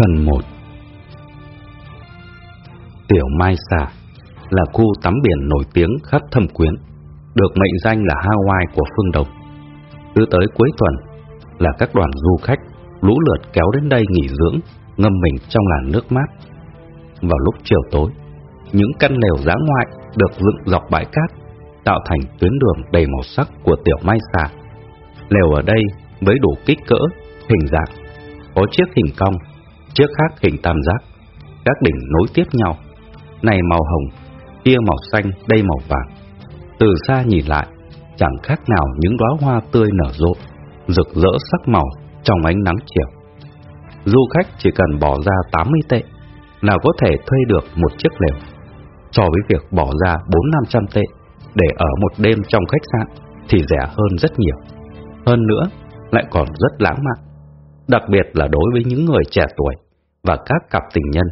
Phần 1 Tiểu Mai Xà là khu tắm biển nổi tiếng khắp thâm quyến, được mệnh danh là Hawaii của phương Đông. Cứ tới cuối tuần là các đoàn du khách lũ lượt kéo đến đây nghỉ dưỡng, ngâm mình trong làn nước mát. Vào lúc chiều tối, những căn lều dã ngoại được dựng dọc bãi cát, tạo thành tuyến đường đầy màu sắc của Tiểu Mai Xà. Lều ở đây với đủ kích cỡ, hình dạng, có chiếc hình cong, trước khác hình tam giác, các đỉnh nối tiếp nhau, này màu hồng, kia màu xanh, đây màu vàng. Từ xa nhìn lại, chẳng khác nào những đóa hoa tươi nở rộ, rực rỡ sắc màu trong ánh nắng chiều. Du khách chỉ cần bỏ ra 80 tệ là có thể thuê được một chiếc lều, so với việc bỏ ra 4-500 tệ để ở một đêm trong khách sạn thì rẻ hơn rất nhiều. Hơn nữa, lại còn rất lãng mạn, đặc biệt là đối với những người trẻ tuổi và các cặp tình nhân.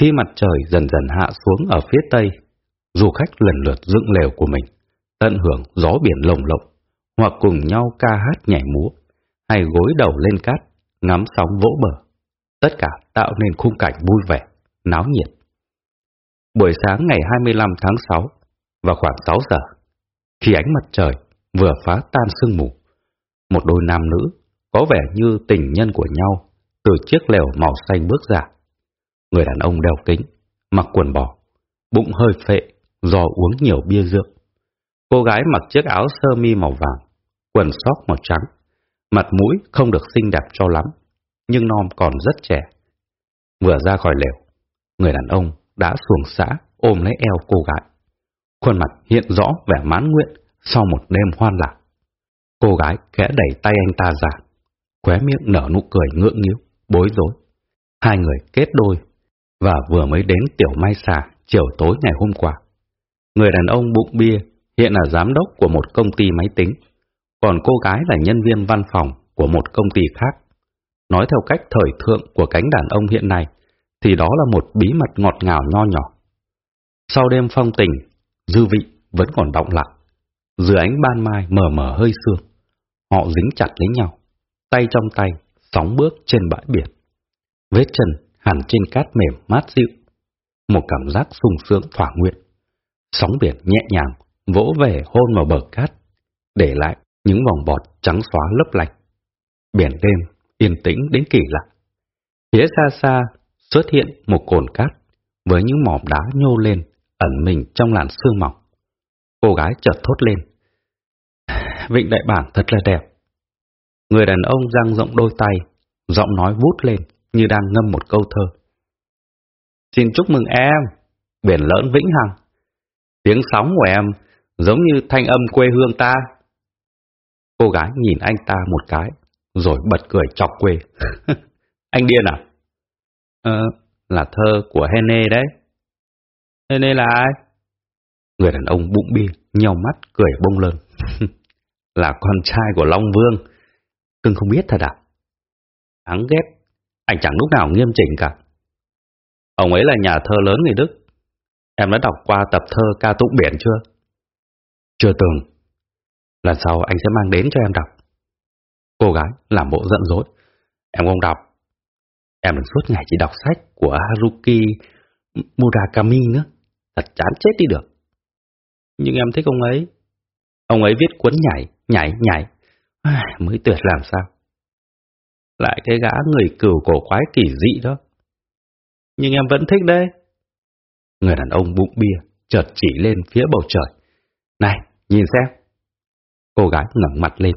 Khi mặt trời dần dần hạ xuống ở phía tây, du khách lần lượt dựng lều của mình, tận hưởng gió biển lồng lộng, hoặc cùng nhau ca hát nhảy múa, hay gối đầu lên cát, ngắm sóng vỗ bờ. Tất cả tạo nên khung cảnh vui vẻ, náo nhiệt. Buổi sáng ngày 25 tháng 6, vào khoảng 6 giờ, khi ánh mặt trời vừa phá tan sương mù, một đôi nam nữ có vẻ như tình nhân của nhau từ chiếc lều màu xanh bước ra. Người đàn ông đeo kính, mặc quần bò, bụng hơi phệ do uống nhiều bia rượu. Cô gái mặc chiếc áo sơ mi màu vàng, quần sóc màu trắng, mặt mũi không được xinh đẹp cho lắm, nhưng non còn rất trẻ. Vừa ra khỏi lều, người đàn ông đã xuồng xã ôm lấy eo cô gái. Khuôn mặt hiện rõ vẻ mãn nguyện sau một đêm hoan lạc. Cô gái khẽ đẩy tay anh ta ra, khóe miệng nở nụ cười ngượng nghíu, bối rối. Hai người kết đôi và vừa mới đến tiểu mai xà chiều tối ngày hôm qua. Người đàn ông bụng bia hiện là giám đốc của một công ty máy tính, còn cô gái là nhân viên văn phòng của một công ty khác. Nói theo cách thời thượng của cánh đàn ông hiện nay, thì đó là một bí mật ngọt ngào nho nhỏ. Sau đêm phong tình, dư vị vẫn còn động lặng, Dưới ánh ban mai mờ mờ hơi sương, họ dính chặt lấy nhau, tay trong tay, sóng bước trên bãi biển. Vết chân hẳn trên cát mềm mát dịu, một cảm giác sung sướng thỏa nguyện. Sóng biển nhẹ nhàng vỗ về hôn vào bờ cát, để lại những vòng bọt trắng xóa lấp lạnh. Biển đêm yên tĩnh đến kỳ lạ. Phía xa xa xuất hiện một cồn cát với những mỏm đá nhô lên ẩn mình trong làn sương mỏng. Cô gái chợt thốt lên. Vịnh đại bảng thật là đẹp. Người đàn ông dang rộng đôi tay, giọng nói vút lên như đang ngâm một câu thơ. Xin chúc mừng em, biển lớn vĩnh hằng. Tiếng sóng của em giống như thanh âm quê hương ta. Cô gái nhìn anh ta một cái, rồi bật cười chọc quê. anh điên à? Ờ, là thơ của Hene đấy. Hene là ai? Người đàn ông bụng bia, nhau mắt, cười bông lên. là con trai của Long Vương. Cưng không biết thật à? Hắn ghét, anh chẳng lúc nào nghiêm chỉnh cả. Ông ấy là nhà thơ lớn người Đức. Em đã đọc qua tập thơ ca tụng biển chưa? Chưa từng. Lần sau anh sẽ mang đến cho em đọc. Cô gái làm bộ giận dỗi. Em không đọc. Em đừng suốt ngày chỉ đọc sách của Haruki Murakami nữa. Thật chán chết đi được. Nhưng em thích ông ấy. Ông ấy viết cuốn nhảy, nhảy, nhảy mới tuyệt làm sao. Lại cái gã người cừu cổ quái kỳ dị đó. Nhưng em vẫn thích đấy. Người đàn ông bụng bia chợt chỉ lên phía bầu trời. Này, nhìn xem. Cô gái ngẩng mặt lên.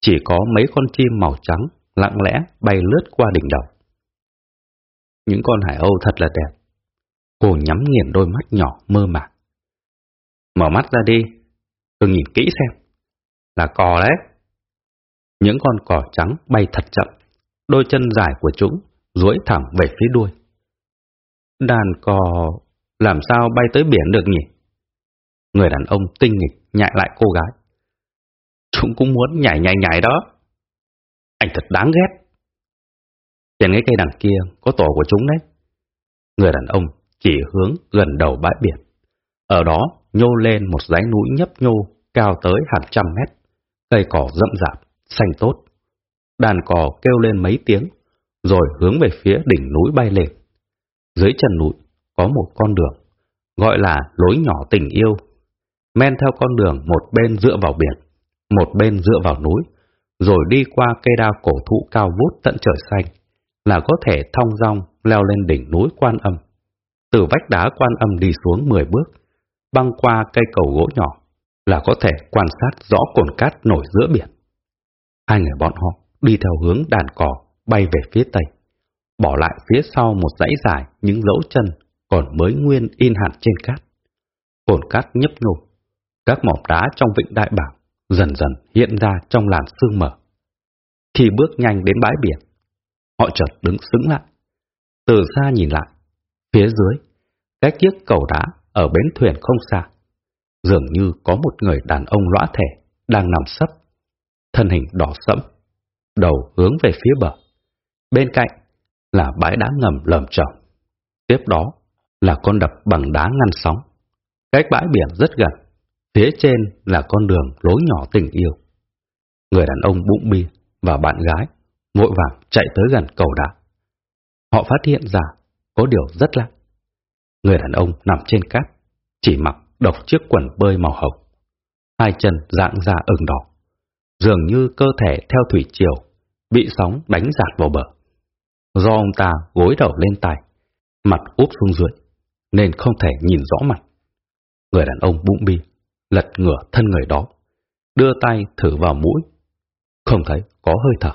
Chỉ có mấy con chim màu trắng lặng lẽ bay lướt qua đỉnh đầu. Những con hải âu thật là đẹp. Cô nhắm nghiền đôi mắt nhỏ mơ màng. Mở mắt ra đi, tôi nhìn kỹ xem. Là cò đấy. Những con cò trắng bay thật chậm, đôi chân dài của chúng duỗi thẳng về phía đuôi. Đàn cò làm sao bay tới biển được nhỉ? Người đàn ông tinh nghịch nhại lại cô gái. Chúng cũng muốn nhảy nhảy nhảy đó. Anh thật đáng ghét. Trên cái cây đằng kia có tổ của chúng đấy. Người đàn ông chỉ hướng gần đầu bãi biển. Ở đó nhô lên một dãy núi nhấp nhô cao tới hàng trăm mét. Cây cỏ rậm rạp, xanh tốt. Đàn cò kêu lên mấy tiếng, rồi hướng về phía đỉnh núi bay lên. Dưới chân núi có một con đường, gọi là lối nhỏ tình yêu. Men theo con đường một bên dựa vào biển, một bên dựa vào núi, rồi đi qua cây đa cổ thụ cao vút tận trời xanh, là có thể thong dong leo lên đỉnh núi quan âm. Từ vách đá quan âm đi xuống 10 bước, băng qua cây cầu gỗ nhỏ, là có thể quan sát rõ cồn cát nổi giữa biển. Hai người bọn họ đi theo hướng đàn cỏ bay về phía tây, bỏ lại phía sau một dãy dài những dấu chân còn mới nguyên in hẳn trên cát. Cồn cát nhấp nhô, các mỏm đá trong vịnh đại bảo dần dần hiện ra trong làn sương mờ. Khi bước nhanh đến bãi biển, họ chợt đứng sững lại. Từ xa nhìn lại, phía dưới, cái chiếc cầu đá ở bến thuyền không xa, dường như có một người đàn ông lõa thể đang nằm sấp, thân hình đỏ sẫm, đầu hướng về phía bờ. Bên cạnh là bãi đá ngầm lầm chởm. Tiếp đó là con đập bằng đá ngăn sóng. Cách bãi biển rất gần, phía trên là con đường lối nhỏ tình yêu. Người đàn ông bụng bia và bạn gái vội vàng chạy tới gần cầu đá. Họ phát hiện ra có điều rất lạ. Người đàn ông nằm trên cát, chỉ mặc độc chiếc quần bơi màu hồng. Hai chân dạng ra ửng đỏ, dường như cơ thể theo thủy triều, bị sóng đánh giạt vào bờ. Do ông ta gối đầu lên tay, mặt úp xuống dưới, nên không thể nhìn rõ mặt. Người đàn ông bụng bi, lật ngửa thân người đó, đưa tay thử vào mũi. Không thấy có hơi thở.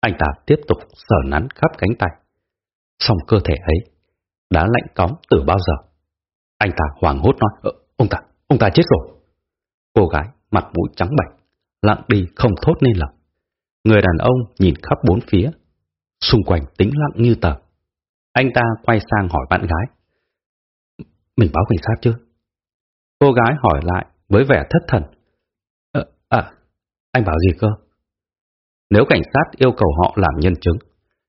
Anh ta tiếp tục sờ nắn khắp cánh tay. Xong cơ thể ấy đã lạnh cóng từ bao giờ. Anh ta hoảng hốt nói, ờ, ông ta, ông ta chết rồi. Cô gái mặt mũi trắng bệch, lặng đi không thốt nên lời. Người đàn ông nhìn khắp bốn phía, xung quanh tĩnh lặng như tờ. Anh ta quay sang hỏi bạn gái. Mình báo cảnh sát chưa? Cô gái hỏi lại với vẻ thất thần. À, à, anh bảo gì cơ? Nếu cảnh sát yêu cầu họ làm nhân chứng,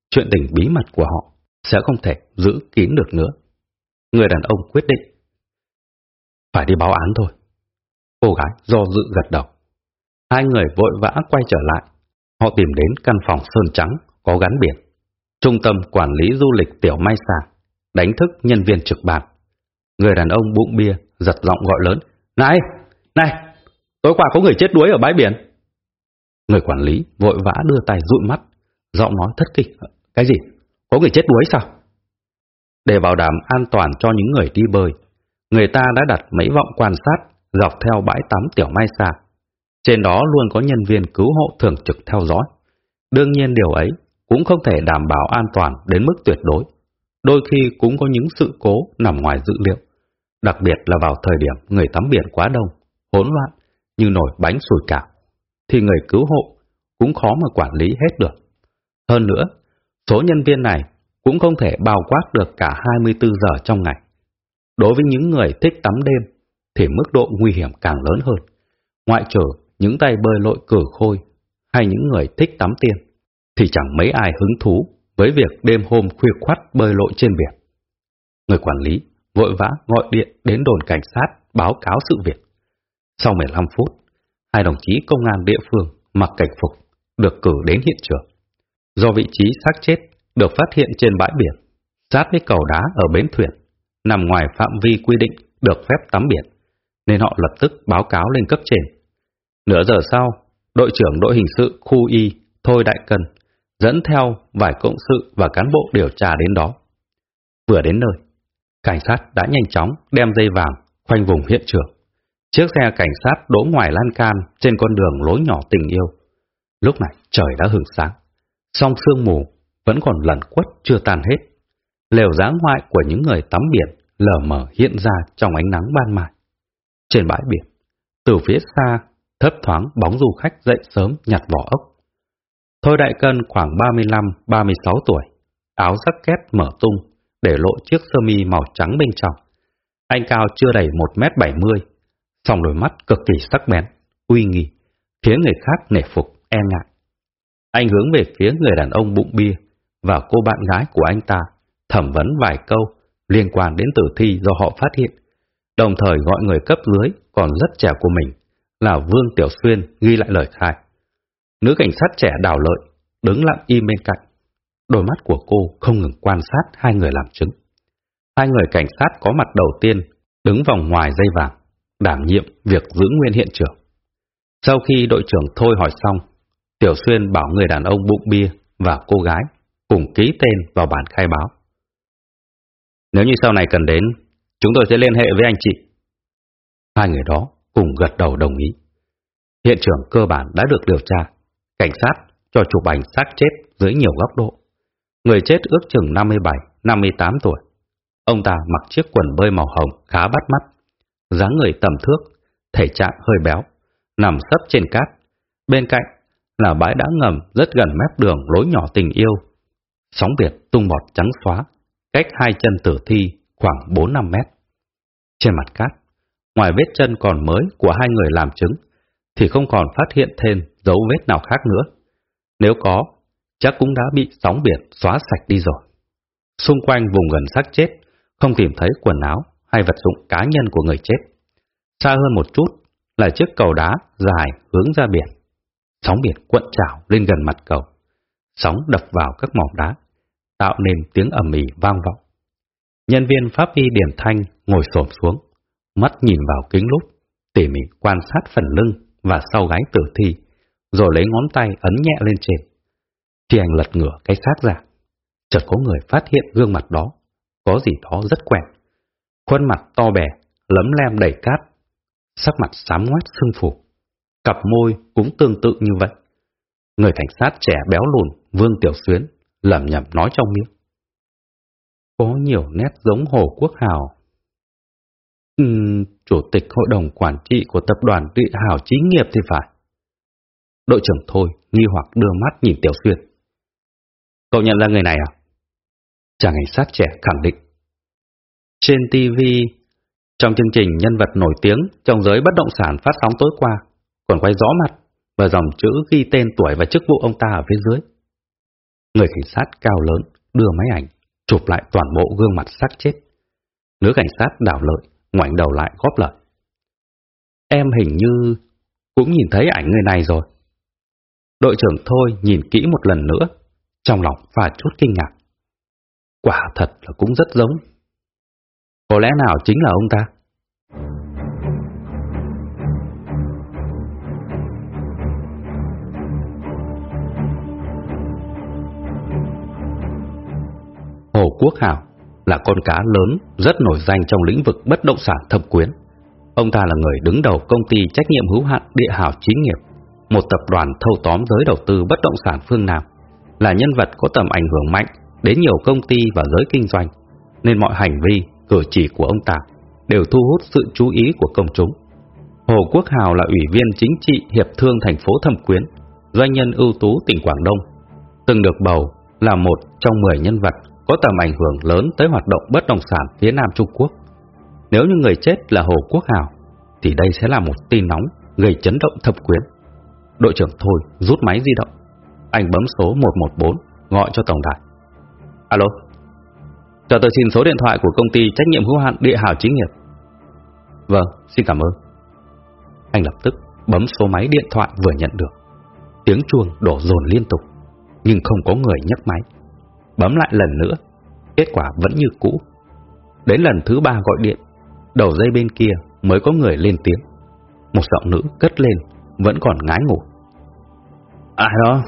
chuyện tình bí mật của họ sẽ không thể giữ kín được nữa. Người đàn ông quyết định. Phải đi báo án thôi. Cô gái do dự gật đầu. Hai người vội vã quay trở lại. Họ tìm đến căn phòng sơn trắng có gắn biển. Trung tâm quản lý du lịch Tiểu Mai Sà, đánh thức nhân viên trực bàn. Người đàn ông bụng bia, giật giọng gọi lớn. Này, này, tối qua có người chết đuối ở bãi biển. Người quản lý vội vã đưa tay dụi mắt, giọng nói thất kinh. Cái gì? Có người chết đuối sao? Để bảo đảm an toàn cho những người đi bơi, người ta đã đặt mấy vọng quan sát dọc theo bãi tắm Tiểu Mai Sa. Trên đó luôn có nhân viên cứu hộ thường trực theo dõi. Đương nhiên điều ấy cũng không thể đảm bảo an toàn đến mức tuyệt đối. Đôi khi cũng có những sự cố nằm ngoài dự liệu. Đặc biệt là vào thời điểm người tắm biển quá đông, hỗn loạn như nổi bánh sùi cảo, thì người cứu hộ cũng khó mà quản lý hết được. Hơn nữa, số nhân viên này cũng không thể bao quát được cả 24 giờ trong ngày. Đối với những người thích tắm đêm, thì mức độ nguy hiểm càng lớn hơn. Ngoại trừ những tay bơi lội cử khôi hay những người thích tắm tiên, thì chẳng mấy ai hứng thú với việc đêm hôm khuya khoắt bơi lội trên biển. Người quản lý vội vã gọi điện đến đồn cảnh sát báo cáo sự việc. Sau 15 phút, hai đồng chí công an địa phương mặc cảnh phục được cử đến hiện trường. Do vị trí xác chết được phát hiện trên bãi biển, sát với cầu đá ở bến thuyền, nằm ngoài phạm vi quy định được phép tắm biển, nên họ lập tức báo cáo lên cấp trên. Nửa giờ sau, đội trưởng đội hình sự khu Y Thôi Đại Cần dẫn theo vài cộng sự và cán bộ điều tra đến đó. Vừa đến nơi, cảnh sát đã nhanh chóng đem dây vàng khoanh vùng hiện trường. Chiếc xe cảnh sát đỗ ngoài lan can trên con đường lối nhỏ tình yêu. Lúc này trời đã hừng sáng, song sương mù vẫn còn lẩn quất chưa tan hết. Lều dáng ngoại của những người tắm biển lờ mờ hiện ra trong ánh nắng ban mai. Trên bãi biển, từ phía xa, thấp thoáng bóng du khách dậy sớm nhặt vỏ ốc. Thôi đại cân khoảng 35-36 tuổi, áo sắc két mở tung, để lộ chiếc sơ mi màu trắng bên trong. Anh cao chưa đầy 1m70, song đôi mắt cực kỳ sắc bén, uy nghi, khiến người khác nể phục, e ngại. Anh hướng về phía người đàn ông bụng bia và cô bạn gái của anh ta, thẩm vấn vài câu liên quan đến tử thi do họ phát hiện, đồng thời gọi người cấp dưới còn rất trẻ của mình là Vương Tiểu Xuyên ghi lại lời khai. Nữ cảnh sát trẻ đào lợi, đứng lặng im bên cạnh. đôi mắt của cô không ngừng quan sát hai người làm chứng. Hai người cảnh sát có mặt đầu tiên đứng vòng ngoài dây vàng, đảm nhiệm việc giữ nguyên hiện trường. Sau khi đội trưởng Thôi hỏi xong, Tiểu Xuyên bảo người đàn ông bụng bia và cô gái cùng ký tên vào bản khai báo. Nếu như sau này cần đến, chúng tôi sẽ liên hệ với anh chị. Hai người đó cùng gật đầu đồng ý. Hiện trường cơ bản đã được điều tra. Cảnh sát cho chụp ảnh xác chết dưới nhiều góc độ. Người chết ước chừng 57, 58 tuổi. Ông ta mặc chiếc quần bơi màu hồng khá bắt mắt. dáng người tầm thước, thể trạng hơi béo, nằm sấp trên cát. Bên cạnh là bãi đá ngầm rất gần mép đường lối nhỏ tình yêu. Sóng biển tung bọt trắng xóa, cách hai chân tử thi khoảng 4-5 mét. Trên mặt cát, ngoài vết chân còn mới của hai người làm chứng, thì không còn phát hiện thêm dấu vết nào khác nữa. Nếu có, chắc cũng đã bị sóng biển xóa sạch đi rồi. Xung quanh vùng gần xác chết, không tìm thấy quần áo hay vật dụng cá nhân của người chết. Xa hơn một chút là chiếc cầu đá dài hướng ra biển. Sóng biển cuộn trào lên gần mặt cầu. Sóng đập vào các mỏm đá, tạo nên tiếng ầm ỉ vang vọng. Nhân viên pháp y điểm Thanh ngồi xổm xuống, mắt nhìn vào kính lúp, tỉ mỉ quan sát phần lưng và sau gáy tử thi, rồi lấy ngón tay ấn nhẹ lên trên. Khi anh lật ngửa cái xác ra, chợt có người phát hiện gương mặt đó, có gì đó rất quen. Khuôn mặt to bè, lấm lem đầy cát, sắc mặt xám ngoét sưng phù. Cặp môi cũng tương tự như vậy. Người cảnh sát trẻ béo lùn, Vương Tiểu Xuyến, lẩm nhẩm nói trong miệng. Có nhiều nét giống Hồ Quốc Hào. Uhm, chủ tịch hội đồng quản trị của tập đoàn Địa Hảo Chí Nghiệp thì phải. Đội trưởng Thôi nghi hoặc đưa mắt nhìn Tiểu Xuyên. Cậu nhận ra người này à? Chàng cảnh sát trẻ khẳng định. Trên TV, trong chương trình nhân vật nổi tiếng trong giới bất động sản phát sóng tối qua, còn quay rõ mặt và dòng chữ ghi tên tuổi và chức vụ ông ta ở phía dưới. Người cảnh sát cao lớn đưa máy ảnh, chụp lại toàn bộ gương mặt xác chết. Nữ cảnh sát đảo lợi, ngoảnh đầu lại góp lời. Em hình như cũng nhìn thấy ảnh người này rồi. Đội trưởng Thôi nhìn kỹ một lần nữa, trong lòng pha chút kinh ngạc. Quả thật là cũng rất giống. Có lẽ nào chính là ông ta? Hồ Quốc Hảo là con cá lớn rất nổi danh trong lĩnh vực bất động sản thâm quyến. Ông ta là người đứng đầu công ty trách nhiệm hữu hạn Địa Hảo Chí Nghiệp, một tập đoàn thâu tóm giới đầu tư bất động sản phương Nam, là nhân vật có tầm ảnh hưởng mạnh đến nhiều công ty và giới kinh doanh, nên mọi hành vi, cử chỉ của ông ta đều thu hút sự chú ý của công chúng. Hồ Quốc Hào là ủy viên chính trị hiệp thương thành phố Thâm Quyến, doanh nhân ưu tú tỉnh Quảng Đông, từng được bầu là một trong 10 nhân vật có tầm ảnh hưởng lớn tới hoạt động bất động sản phía Nam Trung Quốc. Nếu như người chết là Hồ Quốc Hào, thì đây sẽ là một tin nóng gây chấn động thập quyến. Đội trưởng Thôi rút máy di động. Anh bấm số 114 gọi cho tổng đài. Alo, cho tôi xin số điện thoại của công ty trách nhiệm hữu hạn Địa Hảo Chính nghiệp. Vâng, xin cảm ơn. Anh lập tức bấm số máy điện thoại vừa nhận được. Tiếng chuông đổ dồn liên tục, nhưng không có người nhấc máy. Bấm lại lần nữa, kết quả vẫn như cũ. Đến lần thứ ba gọi điện, đầu dây bên kia mới có người lên tiếng. Một giọng nữ cất lên, vẫn còn ngái ngủ. À, Ai đó?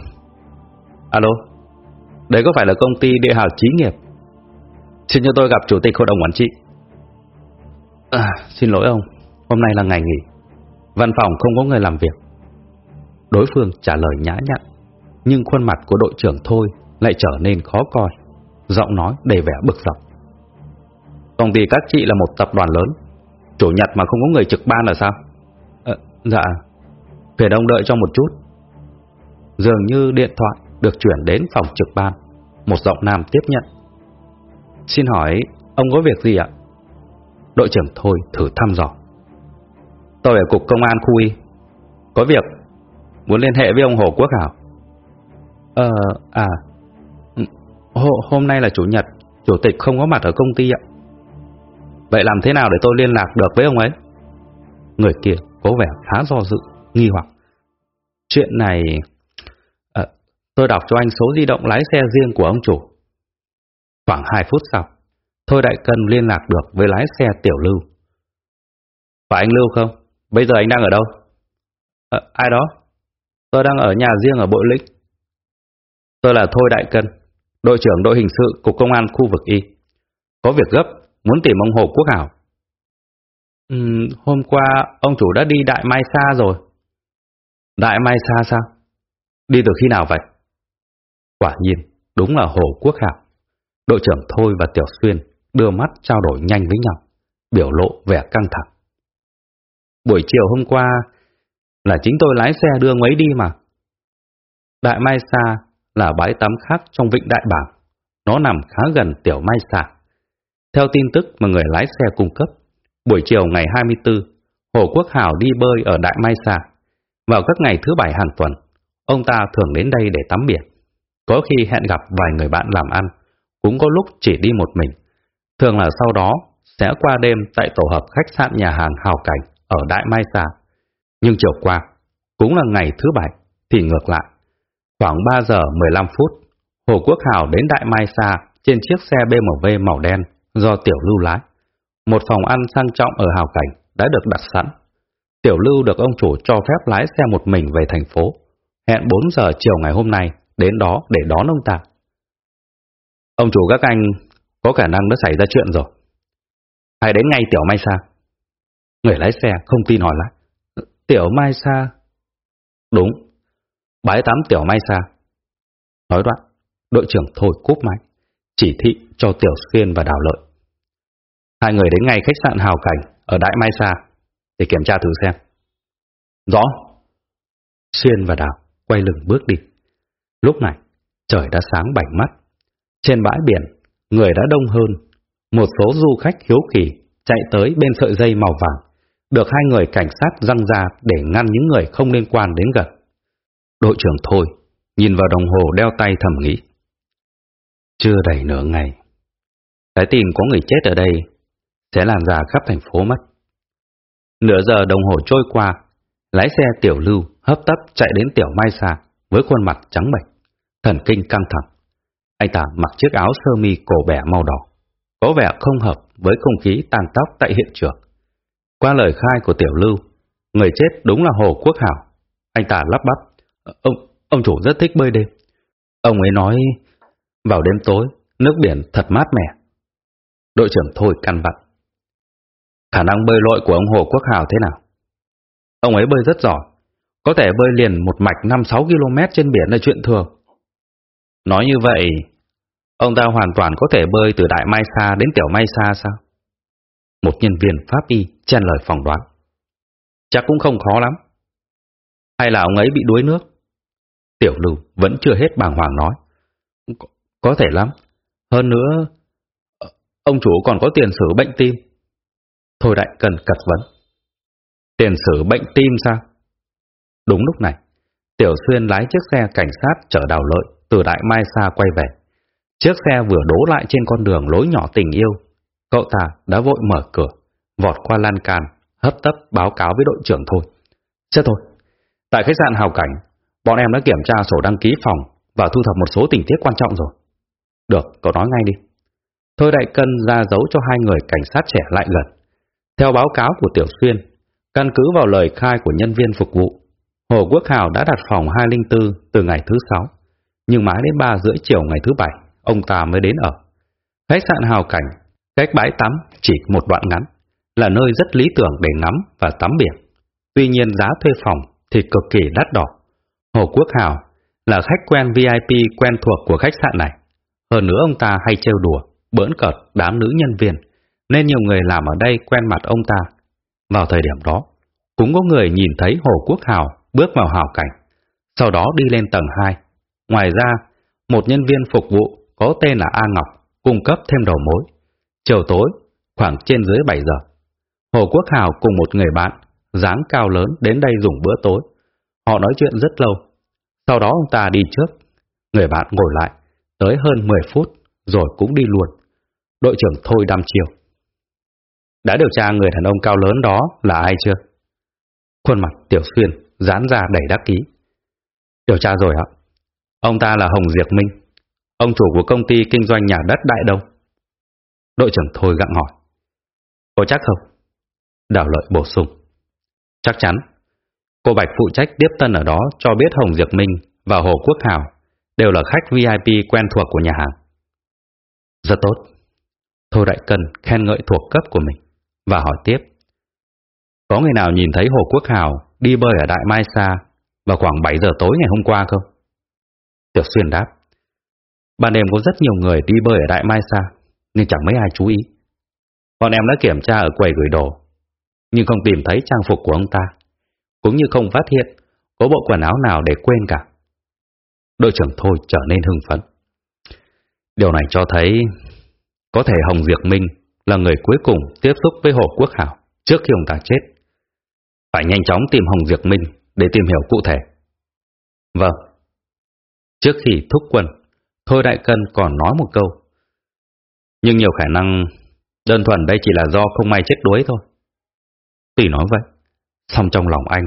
Alo, đây có phải là công ty địa hào trí nghiệp? Xin cho tôi gặp chủ tịch hội đồng quản trị. À, xin lỗi ông, hôm nay là ngày nghỉ. Văn phòng không có người làm việc. Đối phương trả lời nhã nhặn, nhưng khuôn mặt của đội trưởng Thôi lại trở nên khó coi, giọng nói đầy vẻ bực dọc. Công ty các chị là một tập đoàn lớn, chủ nhật mà không có người trực ban là sao? À, dạ, phiền ông đợi cho một chút. Dường như điện thoại được chuyển đến phòng trực ban, một giọng nam tiếp nhận. Xin hỏi, ông có việc gì ạ? Đội trưởng Thôi thử thăm dò. Tôi ở cục công an khu y. Có việc, muốn liên hệ với ông Hồ Quốc Hảo. Ờ, à, Hôm nay là chủ nhật, chủ tịch không có mặt ở công ty ạ. Vậy làm thế nào để tôi liên lạc được với ông ấy? Người kia có vẻ khá do dự, nghi hoặc. Chuyện này... À, Tôi đọc cho anh số di động lái xe riêng của ông chủ. Khoảng 2 phút sau, Thôi Đại Cân liên lạc được với lái xe Tiểu Lưu. Phải anh Lưu không? Bây giờ anh đang ở đâu? À, ai đó? Tôi đang ở nhà riêng ở Bội Lĩnh. Tôi là Thôi Đại Cân, đội trưởng đội hình sự Cục Công an khu vực Y. Có việc gấp, muốn tìm ông Hồ Quốc Hảo. Ừ, hôm qua ông chủ đã đi Đại Mai Sa rồi. Đại Mai Sa sao? Đi từ khi nào vậy? Quả nhiên, đúng là Hồ Quốc Hảo. Đội trưởng Thôi và Tiểu Xuyên đưa mắt trao đổi nhanh với nhau, biểu lộ vẻ căng thẳng. Buổi chiều hôm qua là chính tôi lái xe đưa ông ấy đi mà. Đại Mai Sa là bãi tắm khác trong vịnh Đại Bảng. Nó nằm khá gần Tiểu Mai Sa. Theo tin tức mà người lái xe cung cấp, buổi chiều ngày 24, Hồ Quốc Hảo đi bơi ở Đại Mai Sa. Vào các ngày thứ bảy hàng tuần, ông ta thường đến đây để tắm biển. Có khi hẹn gặp vài người bạn làm ăn, cũng có lúc chỉ đi một mình. Thường là sau đó sẽ qua đêm tại tổ hợp khách sạn nhà hàng Hào Cảnh ở Đại Mai Sa. Nhưng chiều qua, cũng là ngày thứ bảy, thì ngược lại. Khoảng 3 giờ 15 phút, Hồ Quốc Hào đến Đại Mai Sa trên chiếc xe BMW màu đen do Tiểu Lưu lái. Một phòng ăn sang trọng ở Hào Cảnh đã được đặt sẵn. Tiểu Lưu được ông chủ cho phép lái xe một mình về thành phố. Hẹn 4 giờ chiều ngày hôm nay đến đó để đón ông ta. Ông chủ các anh có khả năng đã xảy ra chuyện rồi. Hãy đến ngay Tiểu Mai Sa. Người lái xe không tin hỏi lại. Tiểu Mai Sa? Đúng, bái tắm Tiểu Mai Sa. Nói đoạn, đội trưởng Thôi cúp máy, chỉ thị cho Tiểu Xuyên và Đào Lợi. Hai người đến ngay khách sạn Hào Cảnh ở Đại Mai Sa để kiểm tra thử xem. Rõ. Xuyên và Đào quay lưng bước đi. Lúc này, trời đã sáng bảnh mắt. Trên bãi biển, người đã đông hơn. Một số du khách hiếu kỳ chạy tới bên sợi dây màu vàng, được hai người cảnh sát răng ra để ngăn những người không liên quan đến gần. Đội trưởng Thôi, nhìn vào đồng hồ đeo tay thầm nghĩ. Chưa đầy nửa ngày. Cái tìm có người chết ở đây sẽ lan ra khắp thành phố mất. Nửa giờ đồng hồ trôi qua, lái xe tiểu lưu hấp tấp chạy đến tiểu mai xa với khuôn mặt trắng bệch, thần kinh căng thẳng. Anh ta mặc chiếc áo sơ mi cổ bẻ màu đỏ, có vẻ không hợp với không khí tàn tóc tại hiện trường. Qua lời khai của tiểu lưu, người chết đúng là Hồ Quốc Hảo. Anh ta lắp bắp. Ông, ông chủ rất thích bơi đêm. Ông ấy nói, vào đêm tối, nước biển thật mát mẻ. Đội trưởng Thôi căn vặn. Khả năng bơi lội của ông Hồ Quốc hào thế nào? Ông ấy bơi rất giỏi, có thể bơi liền một mạch 5-6 km trên biển là chuyện thường. Nói như vậy, ông ta hoàn toàn có thể bơi từ Đại Mai Sa đến Tiểu Mai Sa sao? Một nhân viên pháp y chen lời phỏng đoán. Chắc cũng không khó lắm. Hay là ông ấy bị đuối nước? Tiểu lưu vẫn chưa hết bàng hoàng nói. Có, có thể lắm. Hơn nữa, ờ, ông chủ còn có tiền sử bệnh tim. Thôi đại cần cật vấn. Tiền sử bệnh tim sao? Đúng lúc này, Tiểu Xuyên lái chiếc xe cảnh sát chở đào lợi từ Đại Mai Sa quay về. Chiếc xe vừa đổ lại trên con đường lối nhỏ tình yêu. Cậu ta đã vội mở cửa, vọt qua lan can, hấp tấp báo cáo với đội trưởng thôi. Chết thôi, tại khách sạn Hào Cảnh, bọn em đã kiểm tra sổ đăng ký phòng và thu thập một số tình tiết quan trọng rồi. Được, cậu nói ngay đi. Thôi đại cân ra dấu cho hai người cảnh sát trẻ lại gần. Theo báo cáo của Tiểu Xuyên, căn cứ vào lời khai của nhân viên phục vụ, Hồ Quốc Hào đã đặt phòng 204 từ ngày thứ sáu, nhưng mãi đến 3 rưỡi chiều ngày thứ bảy, ông ta mới đến ở. Khách sạn Hào Cảnh, cách bãi tắm chỉ một đoạn ngắn, là nơi rất lý tưởng để ngắm và tắm biển. Tuy nhiên giá thuê phòng thì cực kỳ đắt đỏ. Hồ Quốc Hào là khách quen VIP quen thuộc của khách sạn này. Hơn nữa ông ta hay trêu đùa, bỡn cợt đám nữ nhân viên, nên nhiều người làm ở đây quen mặt ông ta. Vào thời điểm đó, cũng có người nhìn thấy Hồ Quốc Hào bước vào hào cảnh, sau đó đi lên tầng 2. Ngoài ra, một nhân viên phục vụ có tên là A Ngọc cung cấp thêm đầu mối. Chiều tối, khoảng trên dưới 7 giờ, Hồ Quốc Hào cùng một người bạn, dáng cao lớn đến đây dùng bữa tối. Họ nói chuyện rất lâu. Sau đó ông ta đi trước, người bạn ngồi lại, tới hơn 10 phút, rồi cũng đi luôn. Đội trưởng Thôi đăm chiều. Đã điều tra người đàn ông cao lớn đó là ai chưa? Khuôn mặt Tiểu Xuyên dán ra đầy đắc ý. Điều tra rồi ạ. Ông ta là Hồng Diệp Minh, ông chủ của công ty kinh doanh nhà đất Đại Đông. Đội trưởng Thôi gặng hỏi. Có chắc không? Đào lợi bổ sung. Chắc chắn. Cô Bạch phụ trách tiếp tân ở đó cho biết Hồng Diệp Minh và Hồ Quốc Hào đều là khách VIP quen thuộc của nhà hàng. Rất tốt. Thôi Đại Cân khen ngợi thuộc cấp của mình và hỏi tiếp. Có người nào nhìn thấy Hồ Quốc Hào đi bơi ở Đại Mai Sa vào khoảng 7 giờ tối ngày hôm qua không? Tiểu Xuyên đáp. Ban đêm có rất nhiều người đi bơi ở Đại Mai Sa, nhưng chẳng mấy ai chú ý. Bọn em đã kiểm tra ở quầy gửi đồ, nhưng không tìm thấy trang phục của ông ta, cũng như không phát hiện có bộ quần áo nào để quên cả. Đội trưởng Thôi trở nên hưng phấn. Điều này cho thấy có thể Hồng Diệp Minh là người cuối cùng tiếp xúc với Hồ Quốc Hảo trước khi ông ta chết. Phải nhanh chóng tìm Hồng Diệp Minh để tìm hiểu cụ thể. Vâng. Trước khi thúc quân, Thôi Đại Cân còn nói một câu. Nhưng nhiều khả năng đơn thuần đây chỉ là do không may chết đuối thôi. tỷ nói vậy, song trong lòng anh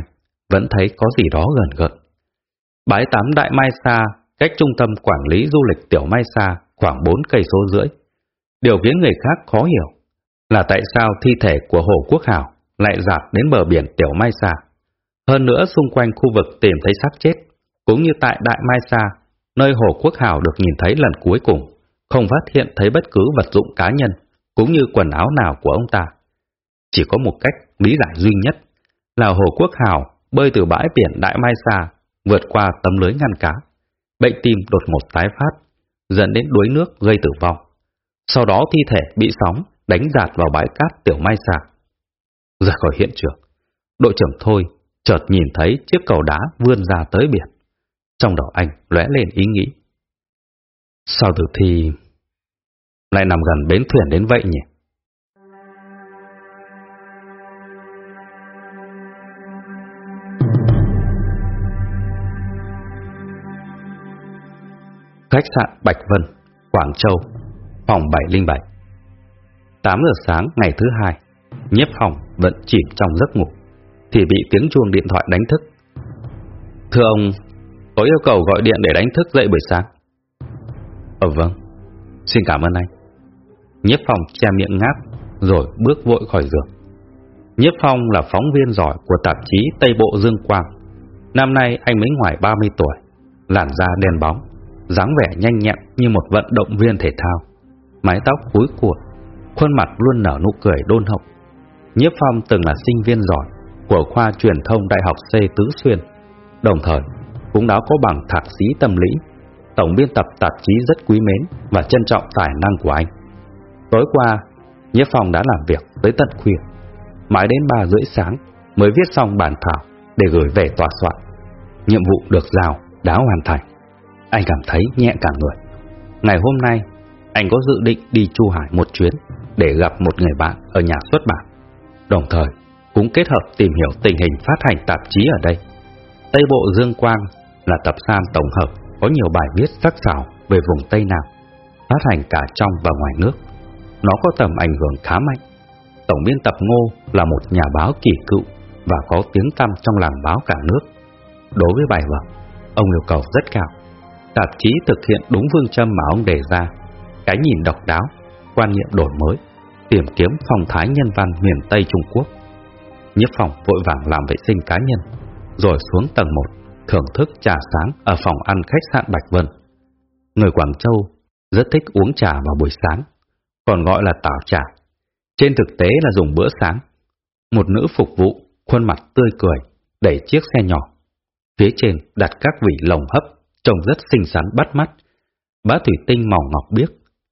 vẫn thấy có gì đó gần gợn. Bãi tắm Đại Mai Sa cách trung tâm quản lý du lịch Tiểu Mai Sa khoảng 4 cây số rưỡi. Điều khiến người khác khó hiểu là tại sao thi thể của Hồ Quốc Hảo lại dạt đến bờ biển Tiểu Mai Sa. Hơn nữa xung quanh khu vực tìm thấy xác chết, cũng như tại Đại Mai Sa, nơi Hồ Quốc Hảo được nhìn thấy lần cuối cùng, không phát hiện thấy bất cứ vật dụng cá nhân, cũng như quần áo nào của ông ta. Chỉ có một cách lý giải duy nhất là Hồ Quốc Hào bơi từ bãi biển Đại Mai Sa vượt qua tấm lưới ngăn cá. Bệnh tim đột ngột tái phát, dẫn đến đuối nước gây tử vong. Sau đó thi thể bị sóng đánh giạt vào bãi cát Tiểu Mai Sa. Ra khỏi hiện trường, đội trưởng Thôi chợt nhìn thấy chiếc cầu đá vươn ra tới biển. Trong đầu anh lóe lên ý nghĩ. Sao tử thi lại nằm gần bến thuyền đến vậy nhỉ? Khách sạn Bạch Vân, Quảng Châu, phòng 707. 8 giờ sáng ngày thứ hai, nhiếp phòng vẫn chìm trong giấc ngủ, thì bị tiếng chuông điện thoại đánh thức. Thưa ông, có yêu cầu gọi điện để đánh thức dậy buổi sáng. Ờ vâng, xin cảm ơn anh. Nhiếp phòng che miệng ngáp, rồi bước vội khỏi giường. Nhiếp Phong là phóng viên giỏi của tạp chí Tây Bộ Dương Quang. Năm nay anh mới ngoài 30 tuổi, làn da đen bóng, dáng vẻ nhanh nhẹn như một vận động viên thể thao. Mái tóc cúi cuộn, khuôn mặt luôn nở nụ cười đôn hậu. Nhiếp Phong từng là sinh viên giỏi của khoa truyền thông Đại học C Tứ Xuyên, đồng thời cũng đã có bằng thạc sĩ tâm lý. Tổng biên tập tạp chí rất quý mến và trân trọng tài năng của anh. Tối qua, Nhiếp Phong đã làm việc tới tận khuya, mãi đến 3 rưỡi sáng mới viết xong bản thảo để gửi về tòa soạn. Nhiệm vụ được giao đã hoàn thành. Anh cảm thấy nhẹ cả người. Ngày hôm nay, anh có dự định đi Chu Hải một chuyến để gặp một người bạn ở nhà xuất bản. Đồng thời, cũng kết hợp tìm hiểu tình hình phát hành tạp chí ở đây. Tây Bộ Dương Quang là tập san tổng hợp có nhiều bài viết sắc sảo về vùng Tây Nam, phát hành cả trong và ngoài nước. Nó có tầm ảnh hưởng khá mạnh. Tổng biên tập Ngô là một nhà báo kỳ cựu và có tiếng tăm trong làng báo cả nước. Đối với bài vở, ông yêu cầu rất cao. Tạp chí thực hiện đúng phương châm mà ông đề ra, cái nhìn độc đáo, quan niệm đổi mới, tìm kiếm phong thái nhân văn miền Tây Trung Quốc. Nhiếp phòng vội vàng làm vệ sinh cá nhân, rồi xuống tầng 1, thưởng thức trà sáng ở phòng ăn khách sạn Bạch Vân. Người Quảng Châu rất thích uống trà vào buổi sáng, còn gọi là tảo trà. Trên thực tế là dùng bữa sáng. Một nữ phục vụ, khuôn mặt tươi cười, đẩy chiếc xe nhỏ. Phía trên đặt các vị lồng hấp, trông rất xinh xắn bắt mắt. Bá thủy tinh màu ngọc biếc,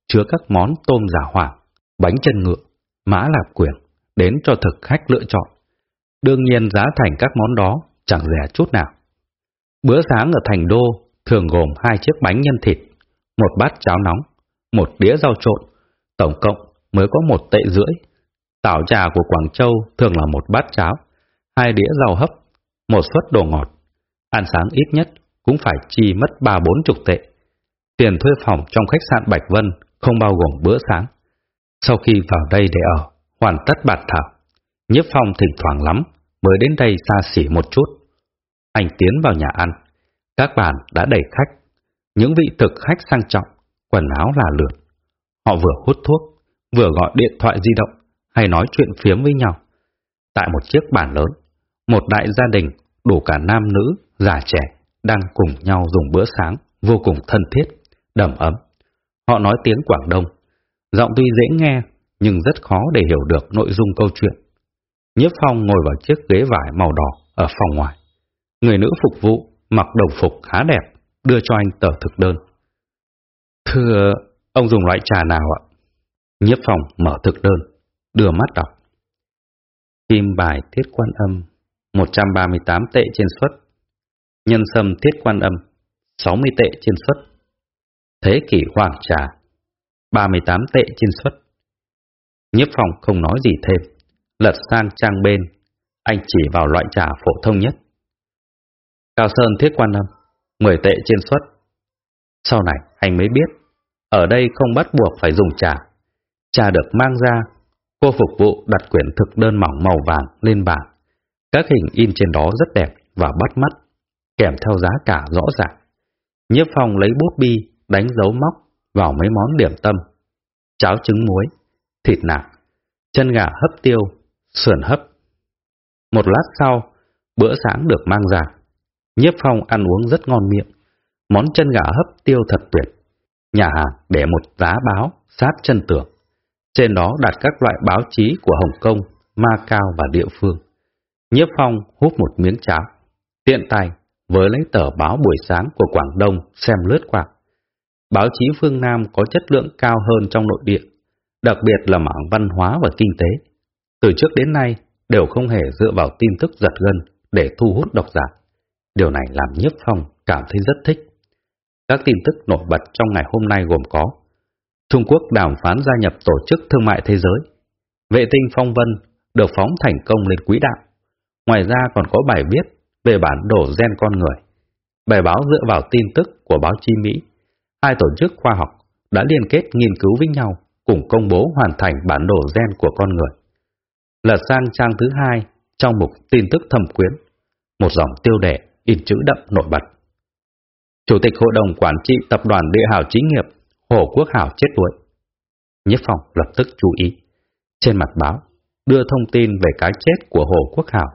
chứa các món tôm giả hoàng, bánh chân ngựa, mã lạp quyển, đến cho thực khách lựa chọn. Đương nhiên giá thành các món đó chẳng rẻ chút nào. Bữa sáng ở thành đô thường gồm hai chiếc bánh nhân thịt, một bát cháo nóng, một đĩa rau trộn, tổng cộng mới có một tệ rưỡi. Tảo trà của Quảng Châu thường là một bát cháo, hai đĩa rau hấp, một suất đồ ngọt. Ăn sáng ít nhất cũng phải chi mất ba bốn chục tệ. Tiền thuê phòng trong khách sạn Bạch Vân không bao gồm bữa sáng. Sau khi vào đây để ở, hoàn tất bản thảo, nhiếp phong thỉnh thoảng lắm mới đến đây xa xỉ một chút. Anh tiến vào nhà ăn, các bàn đã đầy khách. những vị thực khách sang trọng, quần áo là lượt. Họ vừa hút thuốc, vừa gọi điện thoại di động hay nói chuyện phiếm với nhau. Tại một chiếc bàn lớn, một đại gia đình đủ cả nam nữ, già trẻ đang cùng nhau dùng bữa sáng vô cùng thân thiết, đầm ấm. Họ nói tiếng Quảng Đông, giọng tuy dễ nghe nhưng rất khó để hiểu được nội dung câu chuyện. Nhiếp Phong ngồi vào chiếc ghế vải màu đỏ ở phòng ngoài. Người nữ phục vụ mặc đồng phục khá đẹp, đưa cho anh tờ thực đơn. Thưa, ông dùng loại trà nào ạ? Nhiếp Phong mở thực đơn, đưa mắt đọc. Kim bài thiết quan âm, 138 tệ trên suất. Nhân sâm thiết quan âm, 60 tệ trên suất. Thế kỷ hoàng trà, 38 tệ trên suất. Nhiếp phòng không nói gì thêm, lật sang trang bên, anh chỉ vào loại trà phổ thông nhất. Cao Sơn thiết quan âm, 10 tệ trên suất. Sau này anh mới biết, ở đây không bắt buộc phải dùng trà. Trà được mang ra, cô phục vụ đặt quyển thực đơn mỏng màu vàng lên bàn. Các hình in trên đó rất đẹp và bắt mắt, kèm theo giá cả rõ ràng. Nhiếp Phong lấy bút bi đánh dấu móc vào mấy món điểm tâm. Cháo trứng muối, thịt nạc, chân gà hấp tiêu, sườn hấp. Một lát sau, bữa sáng được mang ra. Nhiếp Phong ăn uống rất ngon miệng. Món chân gà hấp tiêu thật tuyệt. Nhà hàng để một giá báo sát chân tường. Trên đó đặt các loại báo chí của Hồng Kông, Macau và địa phương. Nhiếp Phong hút một miếng cháo. Tiện tay với lấy tờ báo buổi sáng của Quảng Đông xem lướt qua. Báo chí phương Nam có chất lượng cao hơn trong nội địa, đặc biệt là mảng văn hóa và kinh tế. Từ trước đến nay đều không hề dựa vào tin tức giật gân để thu hút độc giả. Điều này làm Nhất Phong cảm thấy rất thích. Các tin tức nổi bật trong ngày hôm nay gồm có Trung Quốc đàm phán gia nhập Tổ chức Thương mại Thế giới Vệ tinh Phong Vân được phóng thành công lên quỹ đạo. Ngoài ra còn có bài viết về bản đồ gen con người. Bài báo dựa vào tin tức của báo chí Mỹ. Hai tổ chức khoa học đã liên kết nghiên cứu với nhau cùng công bố hoàn thành bản đồ gen của con người. Lật sang trang thứ hai trong mục tin tức thẩm quyến, một dòng tiêu đề in chữ đậm nổi bật. Chủ tịch Hội đồng Quản trị Tập đoàn Địa Hào Chính nghiệp Hồ Quốc Hảo chết đuối. Nhất Phòng lập tức chú ý. Trên mặt báo, đưa thông tin về cái chết của Hồ Quốc Hảo,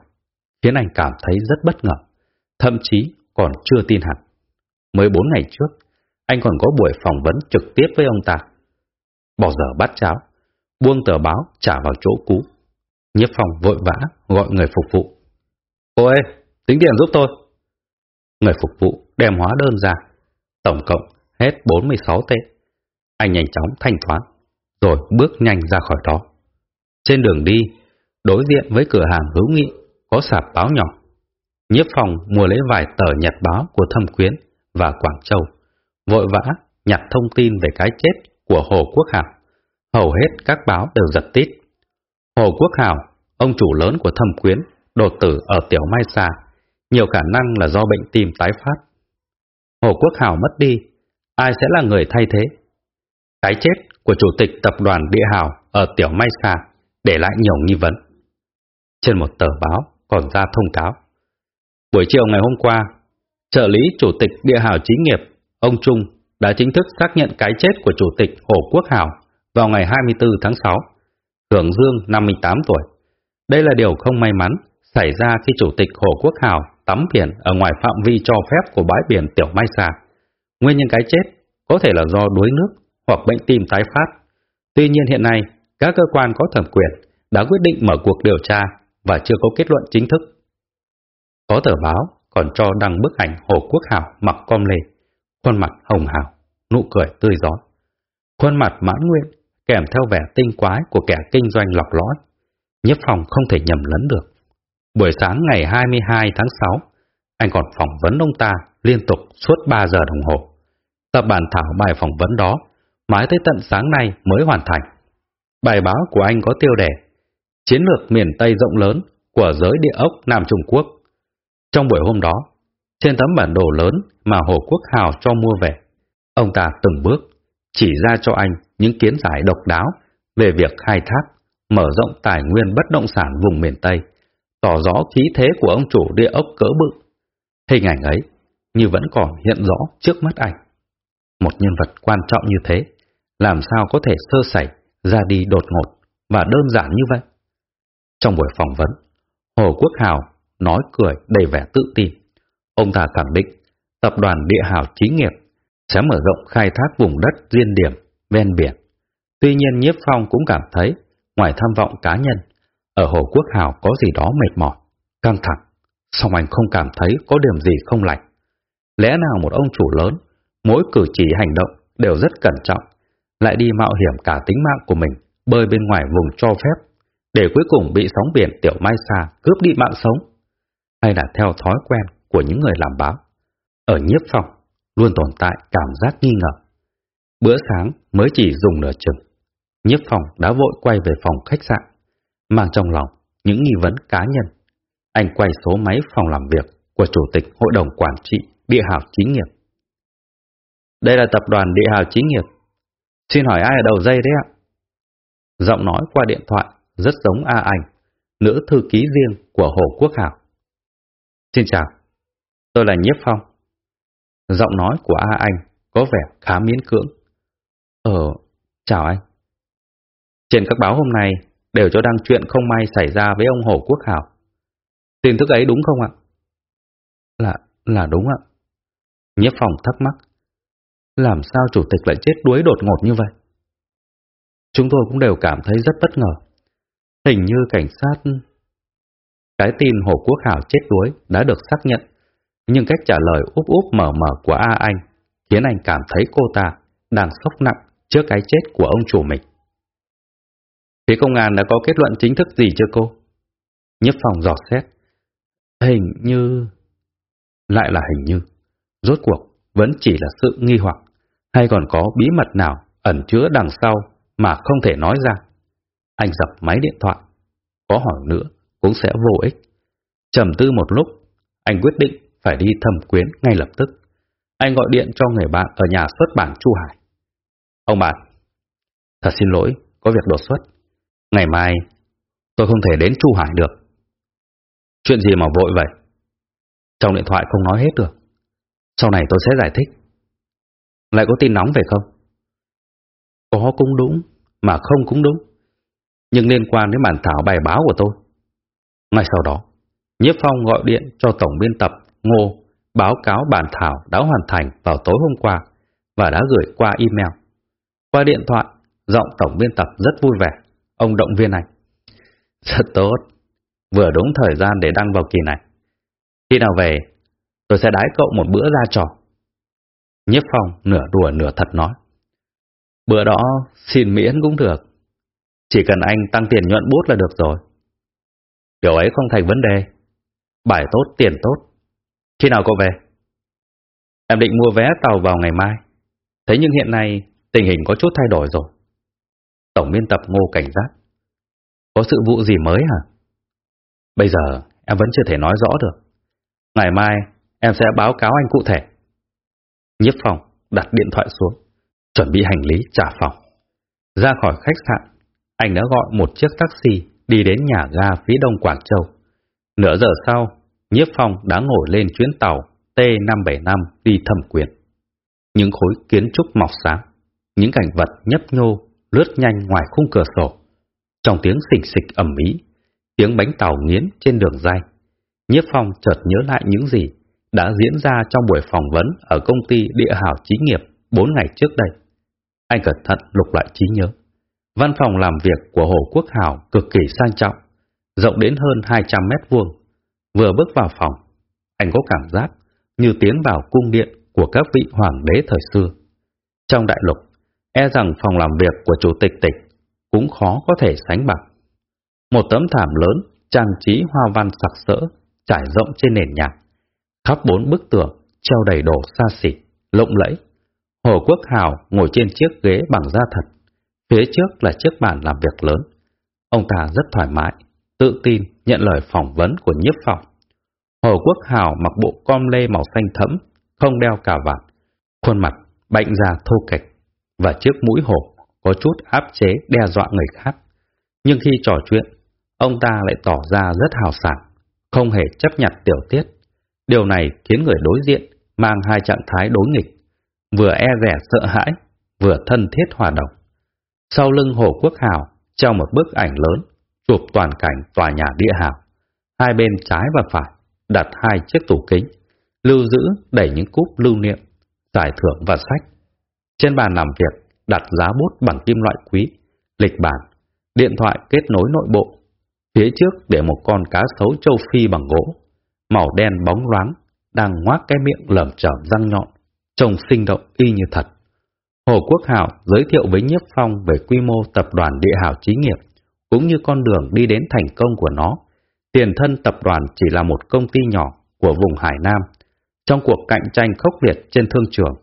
khiến anh cảm thấy rất bất ngờ, thậm chí còn chưa tin hẳn. Mới bốn ngày trước, anh còn có buổi phỏng vấn trực tiếp với ông ta. Bỏ giờ bát cháo, buông tờ báo trả vào chỗ cũ. Nhiếp phòng vội vã gọi người phục vụ. Cô ơi, tính tiền giúp tôi. Người phục vụ đem hóa đơn ra, tổng cộng hết 46 tệ. Anh nhanh chóng thanh toán, rồi bước nhanh ra khỏi đó. Trên đường đi, đối diện với cửa hàng hữu nghị có sạp báo nhỏ. Nhiếp phòng mua lấy vài tờ nhật báo của Thâm Quyến và Quảng Châu, vội vã nhặt thông tin về cái chết của Hồ Quốc Hảo. Hầu hết các báo đều giật tít. Hồ Quốc Hảo, ông chủ lớn của Thâm Quyến, đột tử ở Tiểu Mai Sa, nhiều khả năng là do bệnh tim tái phát. Hồ Quốc Hảo mất đi, ai sẽ là người thay thế? Cái chết của chủ tịch tập đoàn Địa Hảo ở Tiểu Mai Sa để lại nhiều nghi vấn. Trên một tờ báo còn ra thông cáo. Buổi chiều ngày hôm qua, trợ lý chủ tịch Địa Hảo Chí nghiệp, ông Trung đã chính thức xác nhận cái chết của chủ tịch Hồ Quốc Hảo vào ngày 24 tháng 6, hưởng dương 58 tuổi. Đây là điều không may mắn xảy ra khi chủ tịch Hồ Quốc Hảo tắm biển ở ngoài phạm vi cho phép của bãi biển Tiểu Mai Sa. Nguyên nhân cái chết có thể là do đuối nước hoặc bệnh tim tái phát. Tuy nhiên hiện nay, các cơ quan có thẩm quyền đã quyết định mở cuộc điều tra và chưa có kết luận chính thức. Có tờ báo còn cho đăng bức ảnh Hồ Quốc Hảo mặc com lê, khuôn mặt hồng hào, nụ cười tươi gió. Khuôn mặt mãn nguyện kèm theo vẻ tinh quái của kẻ kinh doanh lọc lõi. Nhiếp phòng không thể nhầm lẫn được. Buổi sáng ngày 22 tháng 6, anh còn phỏng vấn ông ta liên tục suốt 3 giờ đồng hồ. Tập bản thảo bài phỏng vấn đó mãi tới tận sáng nay mới hoàn thành. Bài báo của anh có tiêu đề Chiến lược miền Tây rộng lớn của giới địa ốc Nam Trung Quốc. Trong buổi hôm đó, trên tấm bản đồ lớn mà Hồ Quốc Hào cho mua về, ông ta từng bước chỉ ra cho anh những kiến giải độc đáo về việc khai thác, mở rộng tài nguyên bất động sản vùng miền Tây, tỏ rõ khí thế của ông chủ địa ốc cỡ bự. Hình ảnh ấy như vẫn còn hiện rõ trước mắt anh. Một nhân vật quan trọng như thế, làm sao có thể sơ sẩy, ra đi đột ngột và đơn giản như vậy? Trong buổi phỏng vấn, Hồ Quốc Hào nói cười đầy vẻ tự tin. Ông ta khẳng định tập đoàn địa hào trí nghiệp sẽ mở rộng khai thác vùng đất duyên điểm ven biển. Tuy nhiên Nhiếp Phong cũng cảm thấy, ngoài tham vọng cá nhân, ở Hồ Quốc Hào có gì đó mệt mỏi, căng thẳng, song anh không cảm thấy có điểm gì không lành. Lẽ nào một ông chủ lớn, mỗi cử chỉ hành động đều rất cẩn trọng, lại đi mạo hiểm cả tính mạng của mình, bơi bên ngoài vùng cho phép, để cuối cùng bị sóng biển tiểu mai xa cướp đi mạng sống? Hay là theo thói quen của những người làm báo? Ở nhiếp phòng, luôn tồn tại cảm giác nghi ngờ. Bữa sáng mới chỉ dùng nửa chừng, nhiếp phòng đã vội quay về phòng khách sạn, mang trong lòng những nghi vấn cá nhân. Anh quay số máy phòng làm việc của Chủ tịch Hội đồng Quản trị Địa Hào chính Nghiệp. Đây là tập đoàn Địa Hào chính Nghiệp. Xin hỏi ai ở đầu dây đấy ạ? Giọng nói qua điện thoại rất giống A Anh, nữ thư ký riêng của Hồ Quốc Hảo. Xin chào, tôi là Nhiếp Phong. Giọng nói của A Anh có vẻ khá miễn cưỡng. Ờ, chào anh. Trên các báo hôm nay đều cho đăng chuyện không may xảy ra với ông Hồ Quốc Hảo. Tin tức ấy đúng không ạ? Là, là đúng ạ. Nhiếp Phong thắc mắc. Làm sao chủ tịch lại chết đuối đột ngột như vậy? Chúng tôi cũng đều cảm thấy rất bất ngờ. Hình như cảnh sát... Cái tin Hồ Quốc Hảo chết đuối đã được xác nhận, nhưng cách trả lời úp úp mở mở của A Anh khiến anh cảm thấy cô ta đang sốc nặng trước cái chết của ông chủ mình. Phía công an đã có kết luận chính thức gì chưa cô? Nhấp phòng dò xét. Hình như... Lại là hình như. Rốt cuộc vẫn chỉ là sự nghi hoặc, hay còn có bí mật nào ẩn chứa đằng sau mà không thể nói ra. Anh dập máy điện thoại. Có hỏi nữa cũng sẽ vô ích. trầm tư một lúc, anh quyết định phải đi thẩm quyến ngay lập tức. Anh gọi điện cho người bạn ở nhà xuất bản Chu Hải. Ông bạn, thật xin lỗi, có việc đột xuất. Ngày mai, tôi không thể đến Chu Hải được. Chuyện gì mà vội vậy? Trong điện thoại không nói hết được. Sau này tôi sẽ giải thích. Lại có tin nóng về không? Có cũng đúng, mà không cũng đúng nhưng liên quan đến bản thảo bài báo của tôi. Ngay sau đó, Nhiếp Phong gọi điện cho tổng biên tập Ngô báo cáo bản thảo đã hoàn thành vào tối hôm qua và đã gửi qua email. Qua điện thoại, giọng tổng biên tập rất vui vẻ, ông động viên anh. Rất tốt, vừa đúng thời gian để đăng vào kỳ này. Khi nào về, tôi sẽ đái cậu một bữa ra trò. Nhiếp Phong nửa đùa nửa thật nói. Bữa đó xin miễn cũng được. Chỉ cần anh tăng tiền nhuận bút là được rồi. Điều ấy không thành vấn đề. Bài tốt, tiền tốt. Khi nào cô về? Em định mua vé tàu vào ngày mai. Thế nhưng hiện nay tình hình có chút thay đổi rồi. Tổng biên tập ngô cảnh giác. Có sự vụ gì mới hả? Bây giờ em vẫn chưa thể nói rõ được. Ngày mai em sẽ báo cáo anh cụ thể. Nhiếp phòng đặt điện thoại xuống, chuẩn bị hành lý trả phòng. Ra khỏi khách sạn, anh đã gọi một chiếc taxi đi đến nhà ga phía đông Quảng Châu. Nửa giờ sau, Nhiếp Phong đã ngồi lên chuyến tàu T575 đi thẩm quyền. Những khối kiến trúc mọc sáng, những cảnh vật nhấp nhô lướt nhanh ngoài khung cửa sổ. Trong tiếng xịch xịch ẩm ý, tiếng bánh tàu nghiến trên đường dây. Nhiếp Phong chợt nhớ lại những gì đã diễn ra trong buổi phỏng vấn ở công ty địa hảo trí nghiệp 4 ngày trước đây. Anh cẩn thận lục lại trí nhớ. Văn phòng làm việc của Hồ Quốc Hảo cực kỳ sang trọng, rộng đến hơn 200 mét vuông. Vừa bước vào phòng, anh có cảm giác như tiến vào cung điện của các vị hoàng đế thời xưa. Trong đại lục, e rằng phòng làm việc của chủ tịch tịch cũng khó có thể sánh bằng. Một tấm thảm lớn trang trí hoa văn sặc sỡ trải rộng trên nền nhà. Khắp bốn bức tường treo đầy đồ xa xỉ, lộng lẫy. Hồ Quốc Hào ngồi trên chiếc ghế bằng da thật, Phía trước là chiếc bàn làm việc lớn. Ông ta rất thoải mái, tự tin nhận lời phỏng vấn của nhiếp phòng. Hồ Quốc Hào mặc bộ com lê màu xanh thẫm, không đeo cà vạt, khuôn mặt bệnh già thô kệch và chiếc mũi hổ có chút áp chế đe dọa người khác. Nhưng khi trò chuyện, ông ta lại tỏ ra rất hào sảng, không hề chấp nhận tiểu tiết. Điều này khiến người đối diện mang hai trạng thái đối nghịch. vừa e rẻ sợ hãi, vừa thân thiết hòa đồng. Sau lưng Hồ Quốc Hào treo một bức ảnh lớn, chụp toàn cảnh tòa nhà địa hào. Hai bên trái và phải đặt hai chiếc tủ kính, lưu giữ đẩy những cúp lưu niệm, giải thưởng và sách. Trên bàn làm việc đặt giá bút bằng kim loại quý, lịch bản, điện thoại kết nối nội bộ. Phía trước để một con cá sấu châu Phi bằng gỗ, màu đen bóng loáng, đang ngoác cái miệng lởm chởm răng nhọn, trông sinh động y như thật. Hồ Quốc Hảo giới thiệu với Nhiếp Phong về quy mô tập đoàn địa hảo trí nghiệp, cũng như con đường đi đến thành công của nó. Tiền thân tập đoàn chỉ là một công ty nhỏ của vùng Hải Nam. Trong cuộc cạnh tranh khốc liệt trên thương trường,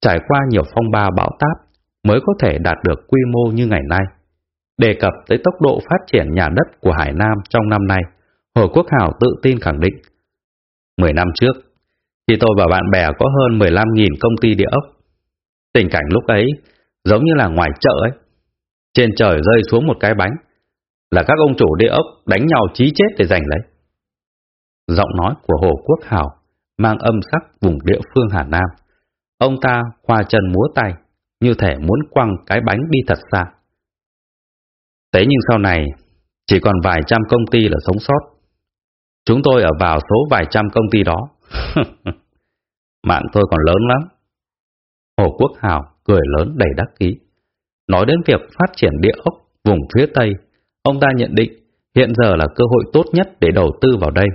trải qua nhiều phong ba bão táp, mới có thể đạt được quy mô như ngày nay. Đề cập tới tốc độ phát triển nhà đất của Hải Nam trong năm nay, Hồ Quốc Hảo tự tin khẳng định. Mười năm trước, khi tôi và bạn bè có hơn 15.000 công ty địa ốc, tình cảnh lúc ấy giống như là ngoài chợ ấy. Trên trời rơi xuống một cái bánh, là các ông chủ địa ốc đánh nhau chí chết để giành lấy. Giọng nói của Hồ Quốc Hảo mang âm sắc vùng địa phương Hà Nam. Ông ta khoa chân múa tay, như thể muốn quăng cái bánh đi thật xa. Thế nhưng sau này, chỉ còn vài trăm công ty là sống sót. Chúng tôi ở vào số vài trăm công ty đó. Mạng tôi còn lớn lắm. Hồ Quốc Hào cười lớn đầy đắc ý. Nói đến việc phát triển địa ốc vùng phía Tây, ông ta nhận định hiện giờ là cơ hội tốt nhất để đầu tư vào đây.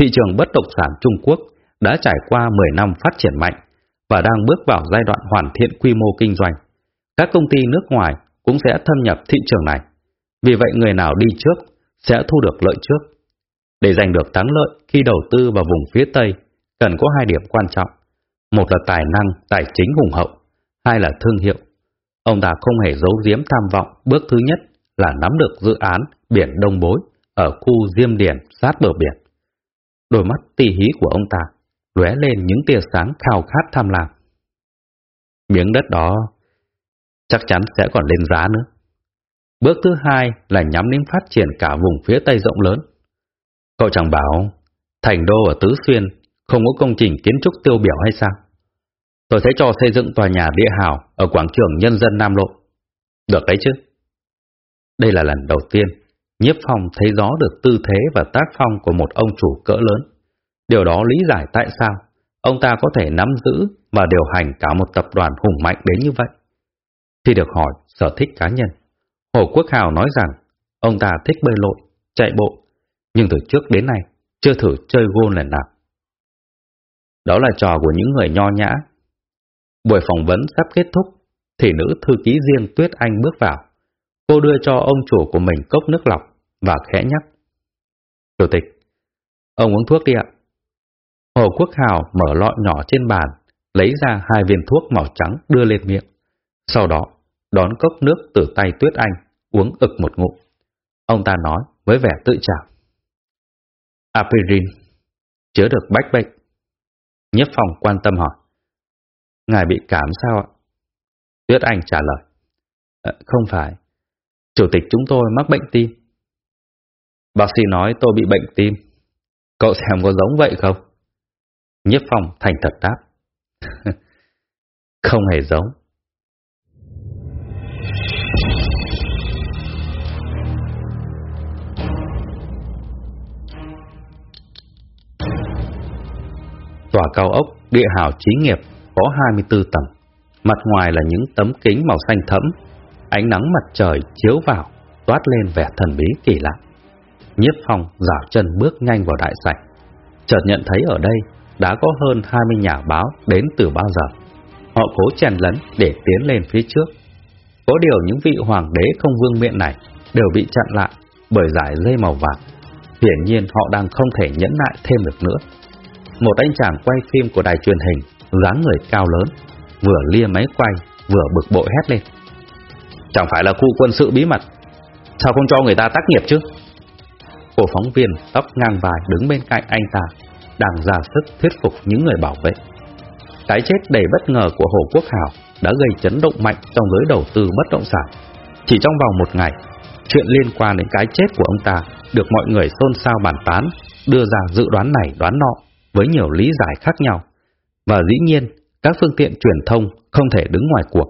Thị trường bất động sản Trung Quốc đã trải qua 10 năm phát triển mạnh và đang bước vào giai đoạn hoàn thiện quy mô kinh doanh. Các công ty nước ngoài cũng sẽ thâm nhập thị trường này. Vì vậy người nào đi trước sẽ thu được lợi trước. Để giành được thắng lợi khi đầu tư vào vùng phía Tây, cần có hai điểm quan trọng. Một là tài năng, tài chính hùng hậu, hai là thương hiệu. Ông ta không hề giấu giếm tham vọng, bước thứ nhất là nắm được dự án biển Đông Bối ở khu Diêm Điền sát bờ biển. Đôi mắt tì hí của ông ta lóe lên những tia sáng khao khát tham lam. Miếng đất đó chắc chắn sẽ còn lên giá nữa. Bước thứ hai là nhắm đến phát triển cả vùng phía Tây rộng lớn. Cậu chẳng bảo thành đô ở Tứ Xuyên không có công trình kiến trúc tiêu biểu hay sao? Tôi sẽ cho xây dựng tòa nhà địa hào ở quảng trường Nhân dân Nam Lộ. Được đấy chứ? Đây là lần đầu tiên Nhiếp Phong thấy rõ được tư thế và tác phong của một ông chủ cỡ lớn. Điều đó lý giải tại sao ông ta có thể nắm giữ và điều hành cả một tập đoàn hùng mạnh đến như vậy. Khi được hỏi sở thích cá nhân, Hồ Quốc Hào nói rằng ông ta thích bơi lội, chạy bộ, nhưng từ trước đến nay chưa thử chơi gôn lần nào. Đó là trò của những người nho nhã. Buổi phỏng vấn sắp kết thúc, thì nữ thư ký riêng Tuyết Anh bước vào. Cô đưa cho ông chủ của mình cốc nước lọc và khẽ nhắc. Chủ tịch, ông uống thuốc đi ạ. Hồ Quốc Hào mở lọ nhỏ trên bàn, lấy ra hai viên thuốc màu trắng đưa lên miệng. Sau đó, đón cốc nước từ tay Tuyết Anh, uống ực một ngụm. Ông ta nói với vẻ tự trào. Apirin, chữa được bách bệnh. Nhất Phong quan tâm hỏi. Ngài bị cảm sao ạ? Tuyết Anh trả lời. À, không phải. Chủ tịch chúng tôi mắc bệnh tim. Bác sĩ nói tôi bị bệnh tim. Cậu xem có giống vậy không? Nhất Phong thành thật đáp. không hề giống. Tòa cao ốc địa hào trí nghiệp có 24 tầng. Mặt ngoài là những tấm kính màu xanh thẫm, ánh nắng mặt trời chiếu vào, toát lên vẻ thần bí kỳ lạ. Nhiếp Phong dạo chân bước nhanh vào đại sảnh, chợt nhận thấy ở đây đã có hơn 20 nhà báo đến từ bao giờ. Họ cố chèn lấn để tiến lên phía trước. Có điều những vị hoàng đế không vương miện này đều bị chặn lại bởi giải dây màu vàng. Hiển nhiên họ đang không thể nhẫn nại thêm được nữa. Một anh chàng quay phim của đài truyền hình, dáng người cao lớn, vừa lia máy quay, vừa bực bội hét lên. Chẳng phải là khu quân sự bí mật, sao không cho người ta tác nghiệp chứ? Cổ phóng viên tóc ngang vai đứng bên cạnh anh ta, đang ra sức thuyết phục những người bảo vệ. Cái chết đầy bất ngờ của Hồ Quốc Hào đã gây chấn động mạnh trong giới đầu tư bất động sản. Chỉ trong vòng một ngày, chuyện liên quan đến cái chết của ông ta được mọi người xôn xao bàn tán, đưa ra dự đoán này đoán nọ với nhiều lý giải khác nhau. Và dĩ nhiên, các phương tiện truyền thông không thể đứng ngoài cuộc.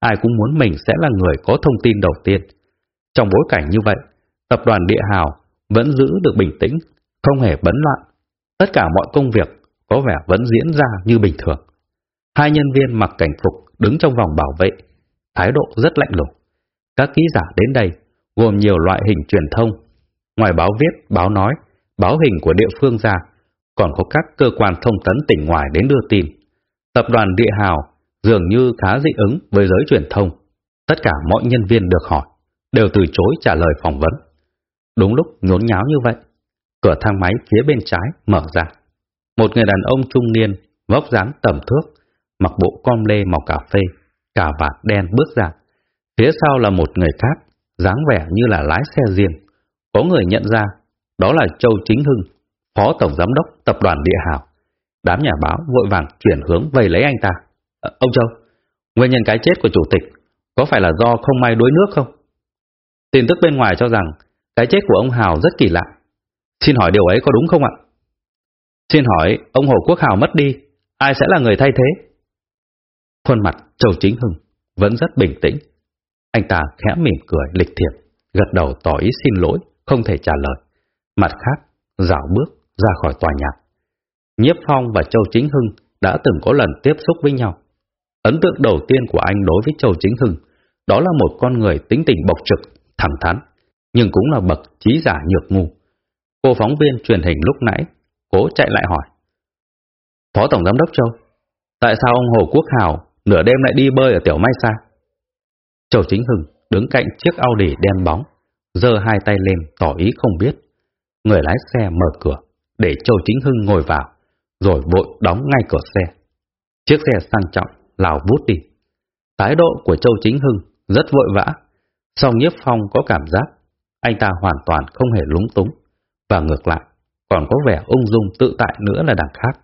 Ai cũng muốn mình sẽ là người có thông tin đầu tiên. Trong bối cảnh như vậy, tập đoàn Địa Hào vẫn giữ được bình tĩnh, không hề bấn loạn. Tất cả mọi công việc có vẻ vẫn diễn ra như bình thường. Hai nhân viên mặc cảnh phục đứng trong vòng bảo vệ, thái độ rất lạnh lùng. Các ký giả đến đây gồm nhiều loại hình truyền thông. Ngoài báo viết, báo nói, báo hình của địa phương ra, còn có các cơ quan thông tấn tỉnh ngoài đến đưa tin. Tập đoàn Địa Hào dường như khá dị ứng với giới truyền thông. Tất cả mọi nhân viên được hỏi đều từ chối trả lời phỏng vấn. Đúng lúc nhốn nháo như vậy, cửa thang máy phía bên trái mở ra. Một người đàn ông trung niên, vóc dáng tầm thước, mặc bộ com lê màu cà phê, cà vạt đen bước ra. Phía sau là một người khác, dáng vẻ như là lái xe riêng. Có người nhận ra, đó là Châu Chính Hưng, Phó Tổng Giám đốc Tập đoàn Địa Hào. Đám nhà báo vội vàng chuyển hướng vây lấy anh ta. À, ông Châu, nguyên nhân cái chết của chủ tịch có phải là do không may đuối nước không? Tin tức bên ngoài cho rằng cái chết của ông Hào rất kỳ lạ. Xin hỏi điều ấy có đúng không ạ? Xin hỏi ông Hồ Quốc Hào mất đi, ai sẽ là người thay thế? Khuôn mặt Châu Chính Hưng vẫn rất bình tĩnh. Anh ta khẽ mỉm cười lịch thiệp, gật đầu tỏ ý xin lỗi, không thể trả lời. Mặt khác, dạo bước ra khỏi tòa nhà. Nhiếp Phong và Châu Chính Hưng đã từng có lần tiếp xúc với nhau. Ấn tượng đầu tiên của anh đối với Châu Chính Hưng đó là một con người tính tình bộc trực, thẳng thắn, nhưng cũng là bậc trí giả nhược ngu. Cô phóng viên truyền hình lúc nãy, cố chạy lại hỏi. Phó Tổng Giám đốc Châu, tại sao ông Hồ Quốc Hào nửa đêm lại đi bơi ở Tiểu Mai Sa? Châu Chính Hưng đứng cạnh chiếc Audi đen bóng, giơ hai tay lên tỏ ý không biết. Người lái xe mở cửa, để Châu Chính Hưng ngồi vào, rồi vội đóng ngay cửa xe. Chiếc xe sang trọng, lào vút đi. Thái độ của Châu Chính Hưng rất vội vã, song Nhiếp Phong có cảm giác anh ta hoàn toàn không hề lúng túng, và ngược lại, còn có vẻ ung dung tự tại nữa là đằng khác.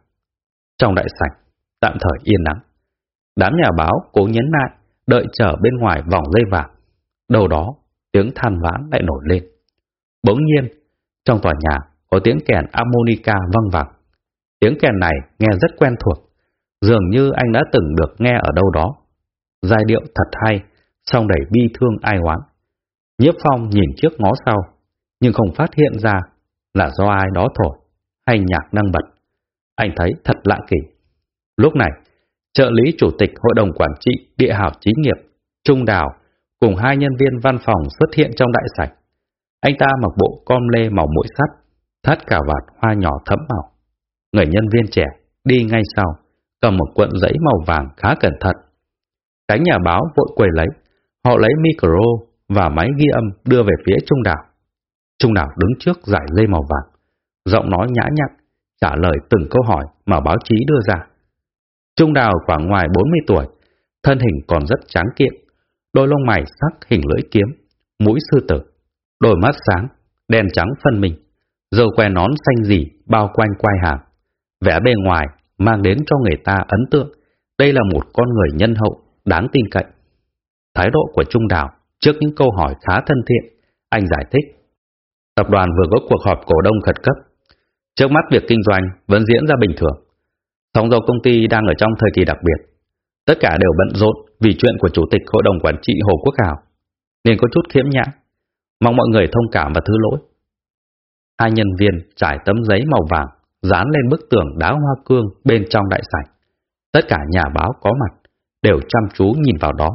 Trong đại sảnh, tạm thời yên nắng. Đám nhà báo cố nhấn lại, đợi chờ bên ngoài vòng dây vàng. Đầu đó, tiếng than vãn lại nổi lên. Bỗng nhiên, trong tòa nhà có tiếng kèn harmonica vang vẳng. Tiếng kèn này nghe rất quen thuộc, dường như anh đã từng được nghe ở đâu đó. Giai điệu thật hay, song đầy bi thương ai oán. Nhiếp Phong nhìn trước ngó sau, nhưng không phát hiện ra là do ai đó thổi hay nhạc năng bật. Anh thấy thật lạ kỳ. Lúc này, trợ lý chủ tịch hội đồng quản trị địa hảo trí nghiệp Trung Đào cùng hai nhân viên văn phòng xuất hiện trong đại sảnh. Anh ta mặc bộ com lê màu mũi sắt, thắt cả vạt hoa nhỏ thấm màu. Người nhân viên trẻ đi ngay sau, cầm một cuộn giấy màu vàng khá cẩn thận. Cánh nhà báo vội quầy lấy, họ lấy micro và máy ghi âm đưa về phía Trung Đảo. Trung Đảo đứng trước giải dây màu vàng, giọng nói nhã nhặn, trả lời từng câu hỏi mà báo chí đưa ra. Trung Đào khoảng ngoài 40 tuổi, thân hình còn rất tráng kiện, đôi lông mày sắc hình lưỡi kiếm, mũi sư tử, đôi mắt sáng, đen trắng phân minh, dâu que nón xanh dì bao quanh quai hàm. Vẻ bề ngoài mang đến cho người ta ấn tượng, đây là một con người nhân hậu, đáng tin cậy. Thái độ của Trung Đào trước những câu hỏi khá thân thiện, anh giải thích. Tập đoàn vừa có cuộc họp cổ đông khẩn cấp. Trước mắt việc kinh doanh vẫn diễn ra bình thường. Song do công ty đang ở trong thời kỳ đặc biệt, tất cả đều bận rộn vì chuyện của Chủ tịch Hội đồng Quản trị Hồ Quốc Hào, nên có chút khiếm nhã. Mong mọi người thông cảm và thứ lỗi. Hai nhân viên trải tấm giấy màu vàng dán lên bức tường đá hoa cương bên trong đại sảnh. Tất cả nhà báo có mặt đều chăm chú nhìn vào đó.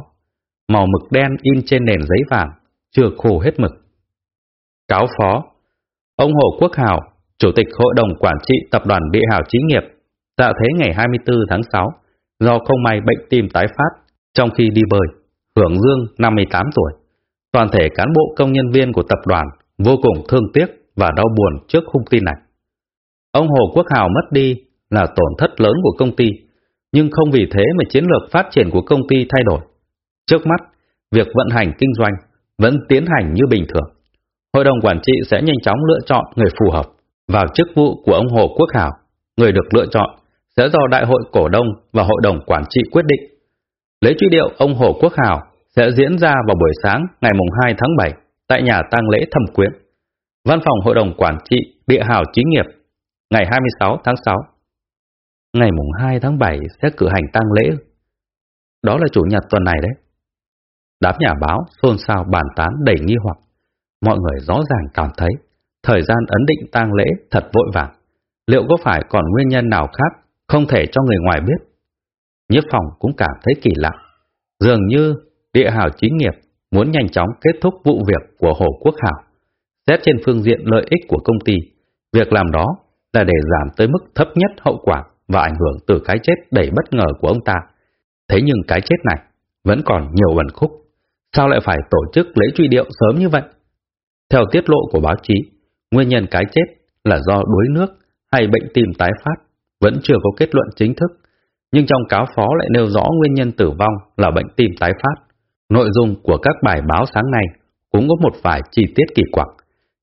Màu mực đen in trên nền giấy vàng, chưa khô hết mực. Cáo phó Ông Hồ Quốc Hào, Chủ tịch Hội đồng Quản trị Tập đoàn Bị Hào Chí nghiệp, tạo thế ngày 24 tháng 6, do không may bệnh tim tái phát trong khi đi bơi, hưởng dương 58 tuổi. Toàn thể cán bộ công nhân viên của tập đoàn vô cùng thương tiếc và đau buồn trước hung tin này. Ông Hồ Quốc Hào mất đi là tổn thất lớn của công ty, nhưng không vì thế mà chiến lược phát triển của công ty thay đổi. Trước mắt, việc vận hành kinh doanh vẫn tiến hành như bình thường. Hội đồng quản trị sẽ nhanh chóng lựa chọn người phù hợp vào chức vụ của ông Hồ Quốc Hào. Người được lựa chọn sẽ do đại hội cổ đông và hội đồng quản trị quyết định. Lễ truy điệu ông Hồ Quốc Hào sẽ diễn ra vào buổi sáng ngày 2 tháng 7 tại nhà tang lễ Thẩm Quyến. Văn phòng Hội đồng Quản trị Địa Hào Chí nghiệp, ngày 26 tháng 6. ngày mùng 2 tháng 7 sẽ cử hành tang lễ. Đó là chủ nhật tuần này đấy. Đám nhà báo xôn xao bàn tán đầy nghi hoặc. Mọi người rõ ràng cảm thấy thời gian ấn định tang lễ thật vội vàng. Liệu có phải còn nguyên nhân nào khác không thể cho người ngoài biết? Nhiếp phòng cũng cảm thấy kỳ lạ. Dường như địa hào chính nghiệp muốn nhanh chóng kết thúc vụ việc của Hồ Quốc Hảo. Xét trên phương diện lợi ích của công ty, việc làm đó là để giảm tới mức thấp nhất hậu quả và ảnh hưởng từ cái chết đầy bất ngờ của ông ta. Thế nhưng cái chết này vẫn còn nhiều ẩn khúc. Sao lại phải tổ chức lễ truy điệu sớm như vậy? Theo tiết lộ của báo chí, nguyên nhân cái chết là do đuối nước hay bệnh tim tái phát, vẫn chưa có kết luận chính thức. Nhưng trong cáo phó lại nêu rõ nguyên nhân tử vong là bệnh tim tái phát. Nội dung của các bài báo sáng nay cũng có một vài chi tiết kỳ quặc.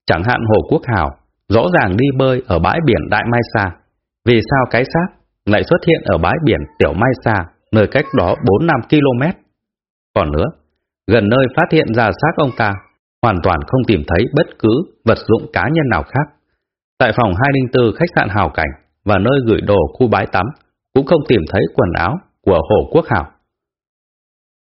Chẳng hạn Hồ Quốc Hào rõ ràng đi bơi ở bãi biển Đại Mai Sa. Vì sao cái xác lại xuất hiện ở bãi biển Tiểu Mai Sa, nơi cách đó 4-5 km? Còn nữa, gần nơi phát hiện ra xác ông ta, hoàn toàn không tìm thấy bất cứ vật dụng cá nhân nào khác. Tại phòng 204 khách sạn Hào Cảnh và nơi gửi đồ khu bãi tắm, cũng không tìm thấy quần áo của Hồ Quốc Hảo.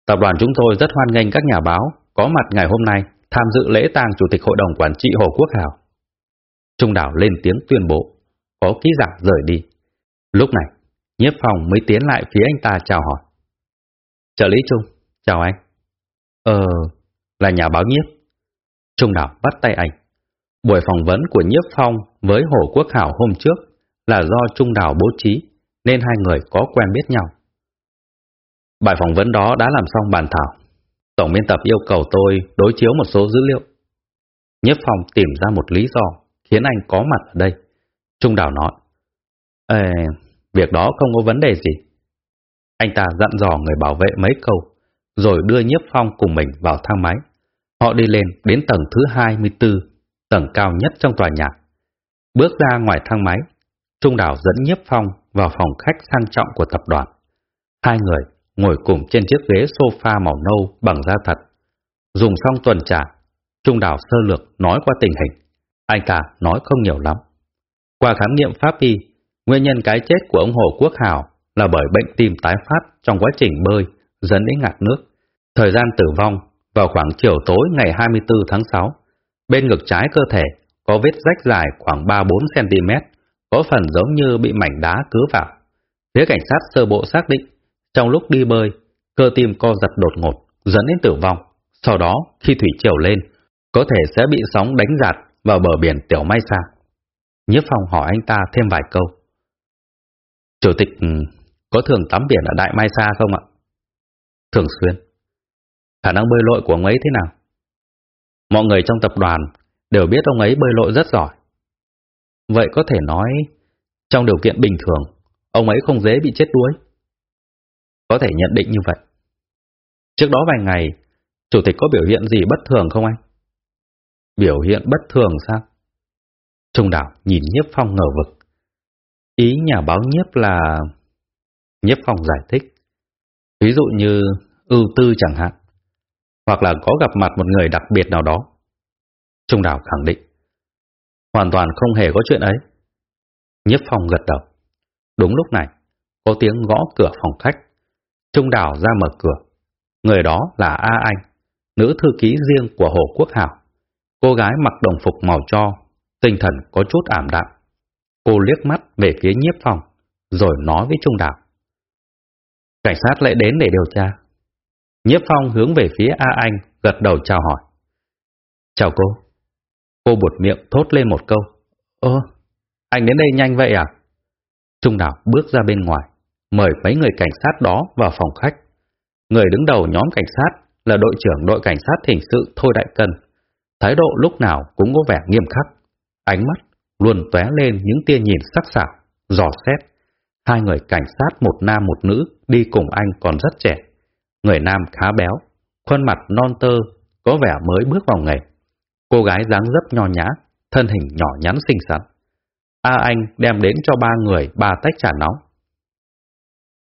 Tập đoàn chúng tôi rất hoan nghênh các nhà báo có mặt ngày hôm nay tham dự lễ tang Chủ tịch Hội đồng Quản trị Hồ Quốc Hảo. Trung đảo lên tiếng tuyên bố, có ký giả rời đi. Lúc này, nhiếp phòng mới tiến lại phía anh ta chào hỏi. Trợ lý Trung, chào anh. Ờ, là nhà báo nhiếp. Trung đảo bắt tay anh. Buổi phỏng vấn của nhiếp phong với Hồ Quốc Hảo hôm trước là do Trung đảo bố trí, nên hai người có quen biết nhau. Bài phỏng vấn đó đã làm xong bàn thảo. Tổng biên tập yêu cầu tôi đối chiếu một số dữ liệu. Nhất Phong tìm ra một lý do khiến anh có mặt ở đây. Trung Đào nói, Ê, việc đó không có vấn đề gì. Anh ta dặn dò người bảo vệ mấy câu, rồi đưa Nhiếp Phong cùng mình vào thang máy. Họ đi lên đến tầng thứ 24, tầng cao nhất trong tòa nhà. Bước ra ngoài thang máy, Trung Đào dẫn Nhiếp Phong vào phòng khách sang trọng của tập đoàn. Hai người ngồi cùng trên chiếc ghế sofa màu nâu bằng da thật. Dùng xong tuần trà, Trung Đào sơ lược nói qua tình hình. Anh ta nói không nhiều lắm. Qua khám nghiệm pháp y, nguyên nhân cái chết của ông Hồ Quốc Hào là bởi bệnh tim tái phát trong quá trình bơi dẫn đến ngạt nước. Thời gian tử vong vào khoảng chiều tối ngày 24 tháng 6. Bên ngực trái cơ thể có vết rách dài khoảng 3-4 cm, có phần giống như bị mảnh đá cứa vào. Phía cảnh sát sơ bộ xác định trong lúc đi bơi, cơ tim co giật đột ngột, dẫn đến tử vong. Sau đó, khi thủy triều lên, có thể sẽ bị sóng đánh giạt vào bờ biển Tiểu Mai Sa. Nhiếp Phong hỏi anh ta thêm vài câu. Chủ tịch ừ, có thường tắm biển ở Đại Mai Sa không ạ? Thường xuyên. Khả năng bơi lội của ông ấy thế nào? Mọi người trong tập đoàn đều biết ông ấy bơi lội rất giỏi. Vậy có thể nói, trong điều kiện bình thường, ông ấy không dễ bị chết đuối. Có thể nhận định như vậy. Trước đó vài ngày, chủ tịch có biểu hiện gì bất thường không anh? Biểu hiện bất thường sao? Trung đảo nhìn nhiếp phong ngờ vực. Ý nhà báo nhiếp là... Nhiếp phong giải thích. Ví dụ như ưu tư chẳng hạn. Hoặc là có gặp mặt một người đặc biệt nào đó. Trung đảo khẳng định. Hoàn toàn không hề có chuyện ấy. Nhiếp phong gật đầu. Đúng lúc này, có tiếng gõ cửa phòng khách. Trung đảo ra mở cửa. Người đó là A Anh, nữ thư ký riêng của Hồ Quốc Hảo. Cô gái mặc đồng phục màu cho, tinh thần có chút ảm đạm. Cô liếc mắt về phía nhiếp phòng, rồi nói với Trung đảo. Cảnh sát lại đến để điều tra. Nhiếp phong hướng về phía A Anh, gật đầu chào hỏi. Chào cô. Cô buột miệng thốt lên một câu. Ơ, anh đến đây nhanh vậy à? Trung đảo bước ra bên ngoài mời mấy người cảnh sát đó vào phòng khách. Người đứng đầu nhóm cảnh sát là đội trưởng đội cảnh sát hình sự Thôi Đại Cân. Thái độ lúc nào cũng có vẻ nghiêm khắc. Ánh mắt luôn tóe lên những tia nhìn sắc sảo, dò xét. Hai người cảnh sát một nam một nữ đi cùng anh còn rất trẻ. Người nam khá béo, khuôn mặt non tơ, có vẻ mới bước vào nghề. Cô gái dáng dấp nho nhã, thân hình nhỏ nhắn xinh xắn. A Anh đem đến cho ba người ba tách trà nóng,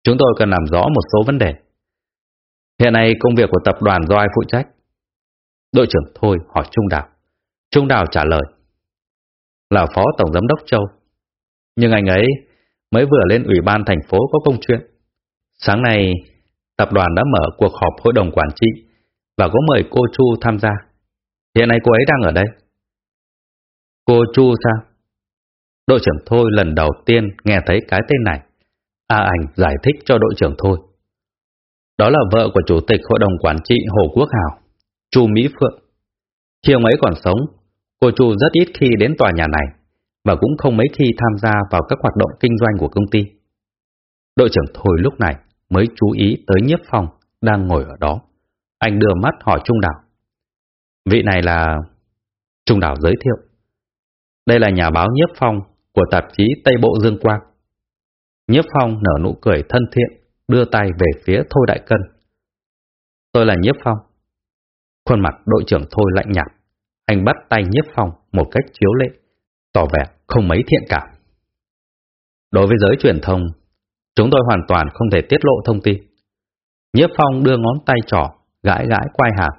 Chúng tôi cần làm rõ một số vấn đề. Hiện nay công việc của tập đoàn do ai phụ trách? Đội trưởng Thôi hỏi Trung Đào. Trung Đào trả lời. Là Phó Tổng Giám đốc Châu. Nhưng anh ấy mới vừa lên ủy ban thành phố có công chuyện. Sáng nay, tập đoàn đã mở cuộc họp hội đồng quản trị và có mời cô Chu tham gia. Hiện nay cô ấy đang ở đây. Cô Chu sao? Đội trưởng Thôi lần đầu tiên nghe thấy cái tên này. A Ảnh giải thích cho đội trưởng Thôi. Đó là vợ của Chủ tịch Hội đồng Quản trị Hồ Quốc Hào, Chu Mỹ Phượng. Khi ông ấy còn sống, cô Chu rất ít khi đến tòa nhà này và cũng không mấy khi tham gia vào các hoạt động kinh doanh của công ty. Đội trưởng Thôi lúc này mới chú ý tới Nhiếp Phong đang ngồi ở đó. Anh đưa mắt hỏi Trung Đảo. Vị này là... Trung Đảo giới thiệu. Đây là nhà báo Nhiếp Phong của tạp chí Tây Bộ Dương Quang. Nhiếp Phong nở nụ cười thân thiện, đưa tay về phía Thôi Đại Cân. Tôi là Nhiếp Phong. Khuôn mặt đội trưởng Thôi lạnh nhạt. Anh bắt tay Nhiếp Phong một cách chiếu lệ, tỏ vẻ không mấy thiện cảm. Đối với giới truyền thông, chúng tôi hoàn toàn không thể tiết lộ thông tin. Nhiếp Phong đưa ngón tay trỏ, gãi gãi quai hàm,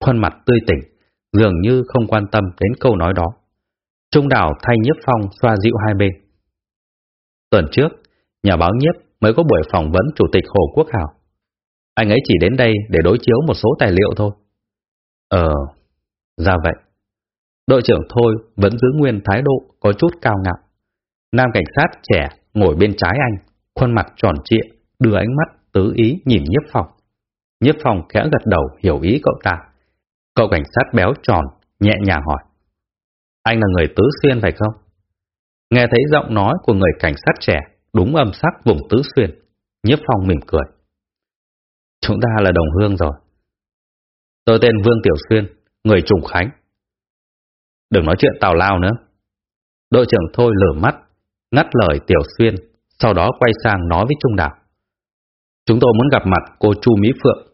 khuôn mặt tươi tỉnh, dường như không quan tâm đến câu nói đó. Trung đảo thay Nhiếp Phong xoa dịu hai bên. Tuần trước, nhà báo Nhiếp mới có buổi phỏng vấn Chủ tịch Hồ Quốc Hảo. Anh ấy chỉ đến đây để đối chiếu một số tài liệu thôi. Ờ, ra vậy. Đội trưởng Thôi vẫn giữ nguyên thái độ có chút cao ngạo. Nam cảnh sát trẻ ngồi bên trái anh, khuôn mặt tròn trịa, đưa ánh mắt tứ ý nhìn Nhiếp Phong. Nhiếp Phong khẽ gật đầu hiểu ý cậu ta. Cậu cảnh sát béo tròn, nhẹ nhàng hỏi. Anh là người tứ xuyên phải không? Nghe thấy giọng nói của người cảnh sát trẻ, đúng âm sắc vùng tứ xuyên. Nhiếp Phong mỉm cười. Chúng ta là đồng hương rồi. Tôi tên Vương Tiểu Xuyên, người Trùng Khánh. Đừng nói chuyện tào lao nữa. Đội trưởng Thôi lửa mắt, ngắt lời Tiểu Xuyên, sau đó quay sang nói với Trung Đảo. Chúng tôi muốn gặp mặt cô Chu Mỹ Phượng,